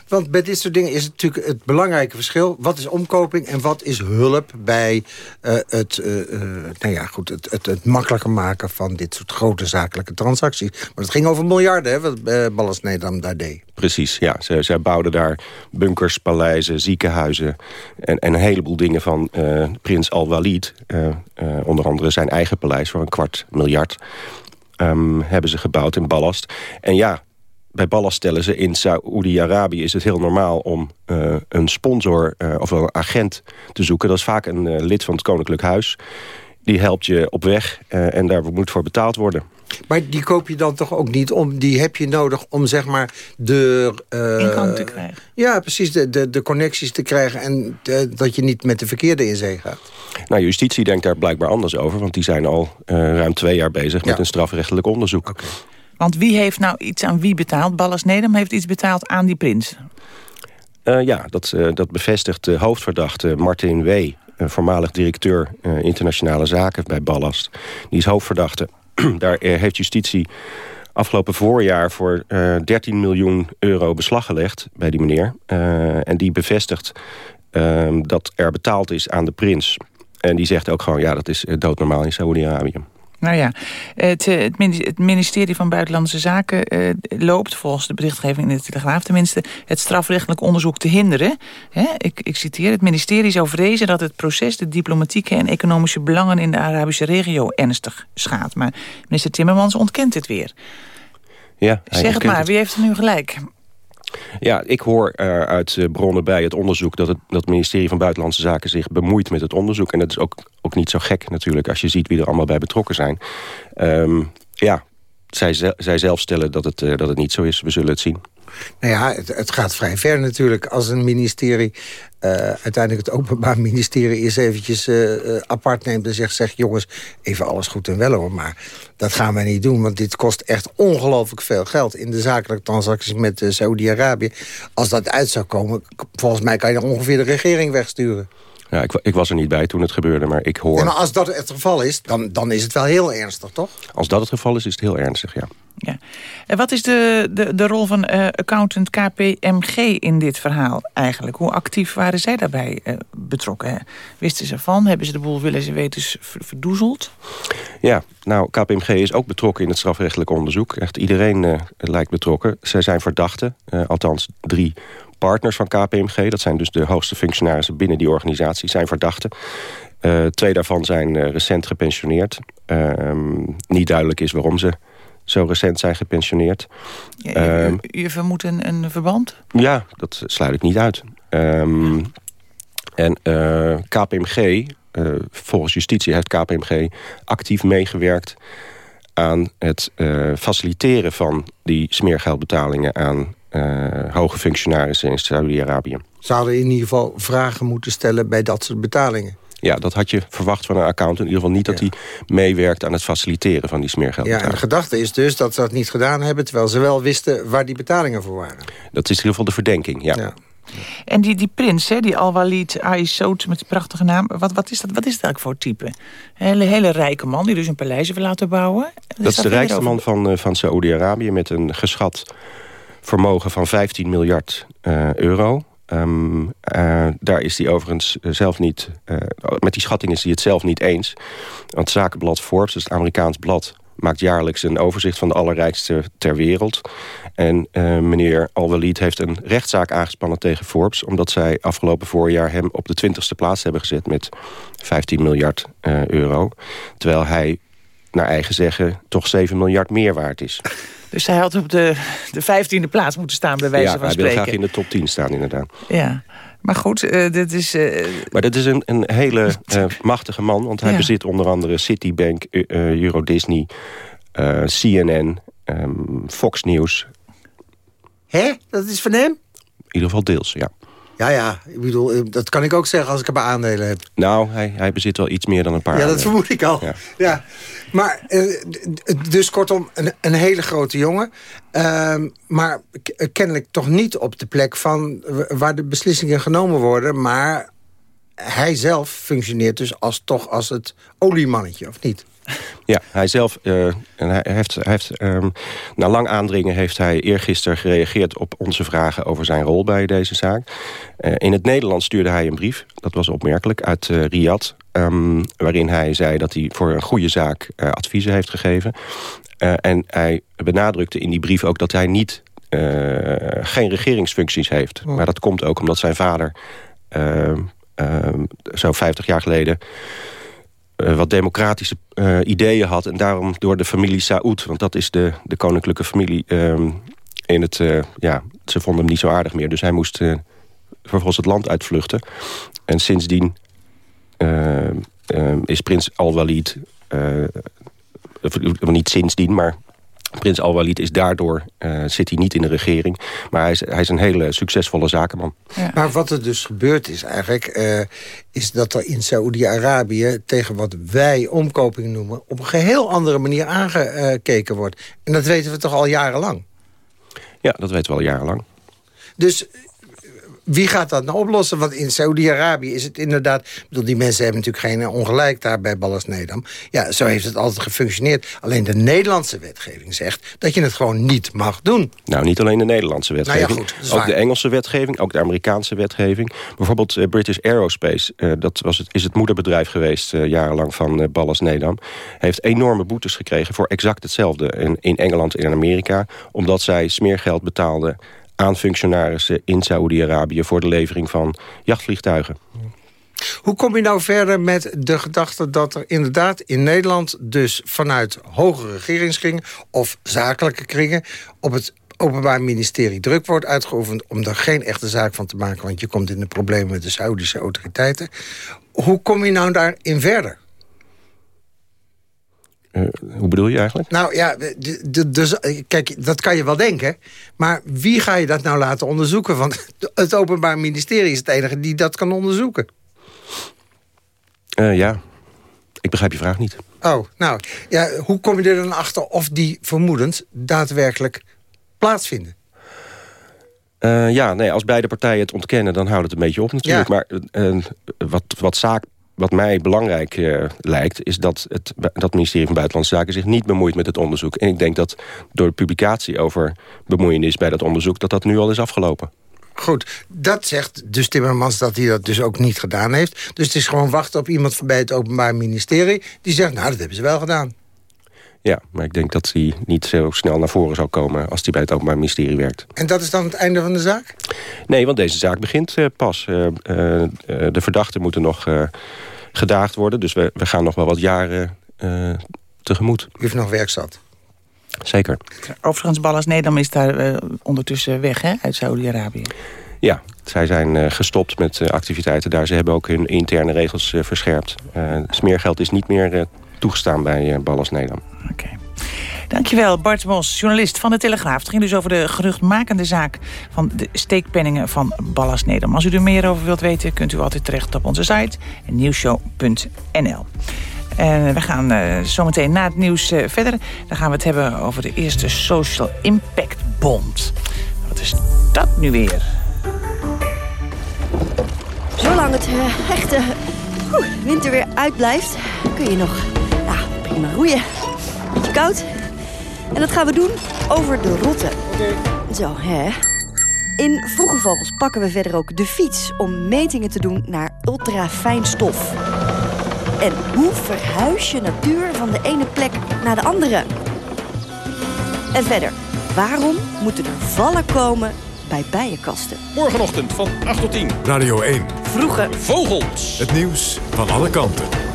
Want bij dit soort dingen is het natuurlijk het belangrijke verschil. Wat is omkoping en wat is hulp bij eh, het, eh, eh, nou ja, goed, het, het, het makkelijker maken van dit soort grote zakelijke transacties. Maar het ging over miljarden, hè, wat eh, Ballas daar deed. Precies, ja. Zij, zij bouwden daar bunkers, paleizen, ziekenhuizen... en, en een heleboel dingen van eh, prins Al-Walid. eh, onder andere zijn eigen paleis voor een kwart miljard... ehm, hebben ze gebouwd in Ballast. En ja, bij Ballast stellen ze in Saoedi-Arabië... is het heel normaal om een sponsor eh, of een agent te zoeken. Dat is vaak een lid van het Koninklijk Huis... die helpt je op weg en daar moet voor betaald worden. Maar die koop je dan toch ook niet om... die heb je nodig om zeg maar de... eh, Ingang te krijgen. Ja, precies, de, de, de connecties te krijgen... en de- dat je niet met de verkeerde in zee gaat. Nou, justitie denkt daar blijkbaar anders over... want die zijn al eh, ruim twee jaar bezig met een strafrechtelijk onderzoek. Want wie heeft nou iets aan wie betaald? Ballas Nedam heeft iets betaald aan die prins. Eh, ja, dat, eh, dat bevestigt de hoofdverdachte Martin W., eh, voormalig directeur eh, internationale zaken bij Ballast. Die is hoofdverdachte. Daar eh, heeft justitie afgelopen voorjaar voor eh 13 miljoen euro beslag gelegd bij die meneer. Eh, en die bevestigt ehm, dat er betaald is aan de prins. En die zegt ook gewoon, ja, dat is eh, doodnormaal in Saoedi-Arabië. Nou ja, het, eh, het mini- het ministerie van Buitenlandse Zaken eh, loopt, volgens de berichtgeving in de Telegraaf tenminste, het strafrechtelijk onderzoek te hinderen. Ik, ik citeer, het ministerie zou vrezen dat het proces de diplomatieke en economische belangen in de Arabische regio ernstig schaadt. Maar minister Timmermans ontkent dit weer. Ja, zeg het maar, wie heeft er nu gelijk? Ja, ik hoor eh, uit eh, bronnen bij het onderzoek... Dat het, dat ministerie van Buitenlandse Zaken zich bemoeit met het onderzoek. En dat is ook, ook niet zo gek natuurlijk... als je ziet wie er allemaal bij betrokken zijn. Ehm, ja, zij, zij zelf stellen dat het, eh, dat het niet zo is. We zullen het zien. Nou ja, het, het gaat vrij ver natuurlijk. Als een ministerie, eh, uiteindelijk het openbaar ministerie... eens eventjes eh, eh, apart neemt en zegt... zeg jongens, even alles goed en wel hoor. Maar dat gaan wij niet doen, want dit kost echt ongelooflijk veel geld... in de zakelijke transacties met eh, Saoedi-Arabië. Als dat uit zou komen, volgens mij kan je dan ongeveer de regering wegsturen. Ja, ik, ik was er niet bij toen het gebeurde, maar ik hoor... En als dat het geval is, dan, dan is het wel heel ernstig, toch? Als dat het geval is, is het heel ernstig, ja. Ja. En wat is de, de, de rol van eh, accountant KPMG in dit verhaal eigenlijk? Hoe actief waren zij daarbij eh, betrokken? Wisten ze van? Hebben ze de boel willen ze weten ver- verdoezeld? Ja, nou, KPMG is ook betrokken in het strafrechtelijk onderzoek. Echt iedereen eh, lijkt betrokken. Zij zijn verdachten, eh, althans drie partners van KPMG. Dat zijn dus de hoogste functionarissen binnen die organisatie, zijn verdachten. Eh, twee daarvan zijn eh, recent gepensioneerd. Ehm, niet duidelijk is waarom ze zo recent zijn gepensioneerd. Ja, Ehm, je, je vermoedt een, een verband? ja, dat sluit ik niet uit. Ehm, en eh, KPMG, eh, volgens justitie heeft KPMG actief meegewerkt aan het eh, faciliteren van die smeergeldbetalingen aan eh, hoge functionarissen in Saudi-Arabië. Zouden in ieder geval vragen moeten stellen bij dat soort betalingen. Ja, dat had je verwacht van een accountant. In ieder geval niet dat hij meewerkt aan het faciliteren van die Ja, en de gedachte is dus dat ze dat niet gedaan hebben... terwijl ze wel wisten waar die betalingen voor waren. Dat is in ieder geval de verdenking, ja. En die, die prins, hè, die Al-Walid Aissoot met die prachtige naam... Wat, wat, is dat, wat is dat eigenlijk voor type? Een hele, hele rijke man die dus een paleis wil laten bouwen. Dat is de rijkste man van, eh, van Saoedi-Arabië... met een geschat vermogen van 15 miljard eh, euro. Ehm, eh, daar is hij overigens eh, zelf niet... eh, met die schatting is hij het zelf niet eens. Want het zakenblad Forbes, dus het Amerikaans blad... maakt jaarlijks een overzicht van de allerrijkste ter wereld. En meneer Al-Walid heeft een rechtszaak aangespannen tegen Forbes... omdat zij afgelopen voorjaar hem op de twintigste plaats hebben gezet... met 15 miljard euro. Terwijl hij naar eigen zeggen toch 7 miljard meer waard is. Dus hij had op de, de vijftiende plaats moeten staan, bij wijze ja, van hij wil spreken. graag in de top 10 staan inderdaad. Ja, maar goed, eh, dit is... eh, Maar dat is een, een hele eh, machtige man, want hij Ja. bezit onder andere Citibank, Euro Disney, eh, CNN, ehm, Fox News. Hè? Dat is van hem? In ieder geval deels, ja. Ja, ja. Ik bedoel, eh, dat kan ik ook zeggen als ik een paar aandelen heb. Nou, hij, hij bezit wel iets meer dan een paar. Ja, dat vermoed ik al. Ja. Ja. Maar, eh, dus kortom, een, een hele grote jongen. Ehm, maar k- kennelijk toch niet op de plek van waar de beslissingen genomen worden. Maar hij zelf functioneert dus als, toch als het oliemannetje, of niet? Ja, hij zelf, eh, en hij heeft, hij heeft ehm, na lang aandringen heeft hij eergisteren gereageerd op onze vragen over zijn rol bij deze zaak. Eh, in het Nederlands stuurde hij een brief, dat was opmerkelijk, uit eh, Riyadh. ehm, waarin hij zei dat hij voor een goede zaak adviezen heeft gegeven. En hij benadrukte in die brief ook dat hij niet, geen regeringsfuncties heeft. Maar dat komt ook omdat zijn vader ehm, zo'n 50 jaar geleden eh, wat democratische eh, ideeën had. En daarom door de familie Saoed, want dat is de, de koninklijke familie... ehm, in het, eh, ja, ze vonden hem niet zo aardig meer. Dus hij moest vervolgens het land uitvluchten. En sindsdien eh, eh, is prins Al-Walid... Niet sindsdien, maar Prins Al-Walid is daardoor, uh, zit hij niet in de regering. Maar hij is, hij is een hele succesvolle zakenman. Ja. Maar wat er dus gebeurd is eigenlijk... Uh, is dat er in Saoedi-Arabië tegen wat wij omkoping noemen... op een geheel andere manier aangekeken wordt. En dat weten we toch al jarenlang? Ja, dat weten we al jarenlang. Dus wie gaat dat nou oplossen? Want in Saudi-Arabië is het inderdaad... Ik bedoel, die mensen hebben natuurlijk geen ongelijk daar bij Ballas Nedam. Ja, zo heeft het altijd gefunctioneerd. Alleen de Nederlandse wetgeving zegt dat je het gewoon niet mag doen. Nou, niet alleen de Nederlandse wetgeving. Nou ja, goed, ook de Engelse wetgeving, ook de Amerikaanse wetgeving. Bijvoorbeeld uh, British Aerospace, uh, dat was het, is het moederbedrijf geweest... Uh, jarenlang van Ballas Nedam. heeft enorme boetes gekregen voor exact hetzelfde in, in Engeland en in Amerika... omdat zij smeergeld betaalden aan functionarissen in Saoedi-Arabië... voor de levering van jachtvliegtuigen. Hoe kom je nou verder met de gedachte dat er inderdaad in Nederland... dus vanuit hoge regeringskringen of zakelijke kringen... op het Openbaar Ministerie druk wordt uitgeoefend... om er geen echte zaak van te maken... want je komt in de problemen met de Saoedische autoriteiten. Hoe kom je nou daarin verder? Uh, hoe bedoel je eigenlijk? Nou ja, dus, kijk, dat kan je wel denken. Maar wie ga je dat nou laten onderzoeken? Want het Openbaar Ministerie is het enige die dat kan onderzoeken. Uh, ja, ik begrijp je vraag niet. Oh, nou, ja, hoe kom je er dan achter of die vermoedens daadwerkelijk plaatsvinden? Uh, ja, nee, als beide partijen het ontkennen, dan houdt het een beetje op natuurlijk. Ja. Maar uh, wat, wat zaak wat mij belangrijk uh, lijkt... is dat het, dat ministerie van Buitenlandse Zaken zich niet bemoeit met het onderzoek. En ik denk dat door de publicatie over bemoeienis bij dat onderzoek... dat dat nu al is afgelopen. Goed, dat zegt dus Timmermans dat hij dat dus ook niet gedaan heeft. Dus het is gewoon wachten op iemand bij het Openbaar Ministerie... die zegt, nou, dat hebben ze wel gedaan. Ja, maar ik denk dat hij niet zo snel naar voren zou komen... als hij bij het Openbaar Ministerie werkt. En dat is dan het einde van de zaak? Nee, want deze zaak begint uh, pas. Uh, uh, de verdachten moeten nog gedaagd worden. Dus we, we gaan nog wel wat jaren tegemoet. U heeft nog werk zat? Zeker. Overigens, Ballas Nedam is daar ondertussen weg, hè, uit Saudi-Arabië. Ja, zij zijn gestopt met activiteiten daar. Ze hebben ook hun interne regels verscherpt. smeergeld is niet meer toegestaan bij Ballas Nedam. Oké. Dankjewel, Bart Mos, journalist van de Telegraaf. Het ging dus over de geruchtmakende zaak van de steekpenningen van Ballas Nedam. Als u er meer over wilt weten, kunt u altijd terecht op onze site nieuwshow.nl. En we gaan uh, zometeen na het nieuws uh, verder. Dan gaan we het hebben over de eerste Social Impact Bond. Wat is dat nu weer? Zolang het echte winter weer uitblijft, kun je nog ja, prima roeien. Beetje koud. En dat gaan we doen over de rotte. Zo, hè. In Vroege Vogels pakken we verder ook de fiets... om metingen te doen naar ultrafijn stof. En hoe verhuis je natuur van de ene plek naar de andere? En verder, waarom moeten er vallen komen bij bijenkasten? Morgenochtend van 8 tot 10. Radio 1. Vroege Vogels. Het nieuws van alle kanten.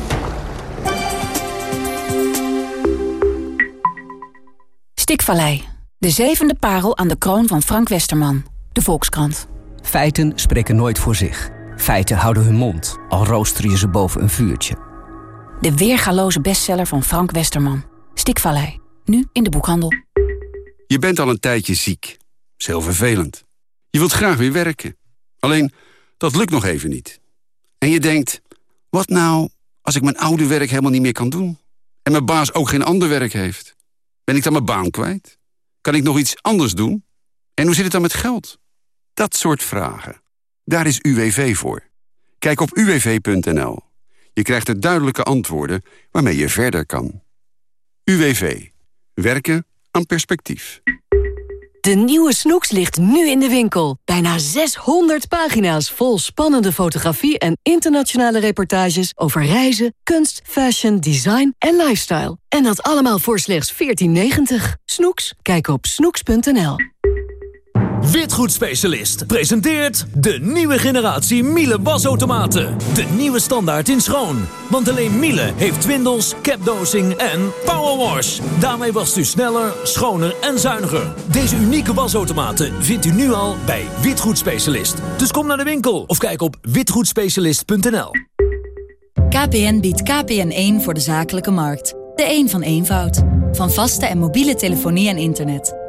Stikvallei. De zevende parel aan de kroon van Frank Westerman. De Volkskrant. Feiten spreken nooit voor zich. Feiten houden hun mond, al rooster je ze boven een vuurtje. De weergaloze bestseller van Frank Westerman. Stikvallei. Nu in de boekhandel. Je bent al een tijdje ziek. Dat is heel vervelend. Je wilt graag weer werken. Alleen, dat lukt nog even niet. En je denkt, wat nou als ik mijn oude werk helemaal niet meer kan doen? En mijn baas ook geen ander werk heeft? Ben ik dan mijn baan kwijt? Kan ik nog iets anders doen? En hoe zit het dan met geld? Dat soort vragen. Daar is UWV voor. Kijk op uwv.nl. Je krijgt er duidelijke antwoorden waarmee je verder kan. UWV. Werken aan perspectief. De nieuwe Snoeks ligt nu in de winkel. Bijna 600 pagina's vol spannende fotografie en internationale reportages over reizen, kunst, fashion, design en lifestyle. En dat allemaal voor slechts 14,90. Snoeks? Kijk op snoeks.nl. Witgoedspecialist presenteert de nieuwe generatie Miele wasautomaten. De nieuwe standaard in schoon. Want alleen Miele heeft twindels, capdosing en powerwash. Daarmee wast u sneller, schoner en zuiniger. Deze unieke wasautomaten vindt u nu al bij Witgoedspecialist. Dus kom naar de winkel of kijk op witgoedspecialist.nl. KPN biedt KPN1 voor de zakelijke markt. De een van eenvoud. Van vaste en mobiele telefonie en internet.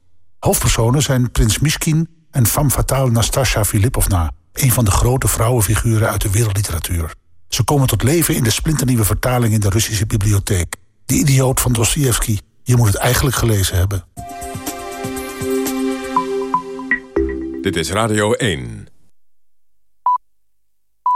Hoofdpersonen zijn prins Miskin en femme fatale Nastasja Filipovna... een van de grote vrouwenfiguren uit de wereldliteratuur. Ze komen tot leven in de splinternieuwe vertaling in de Russische bibliotheek. De idioot van Dostoevsky. Je moet het eigenlijk gelezen hebben. Dit is Radio 1.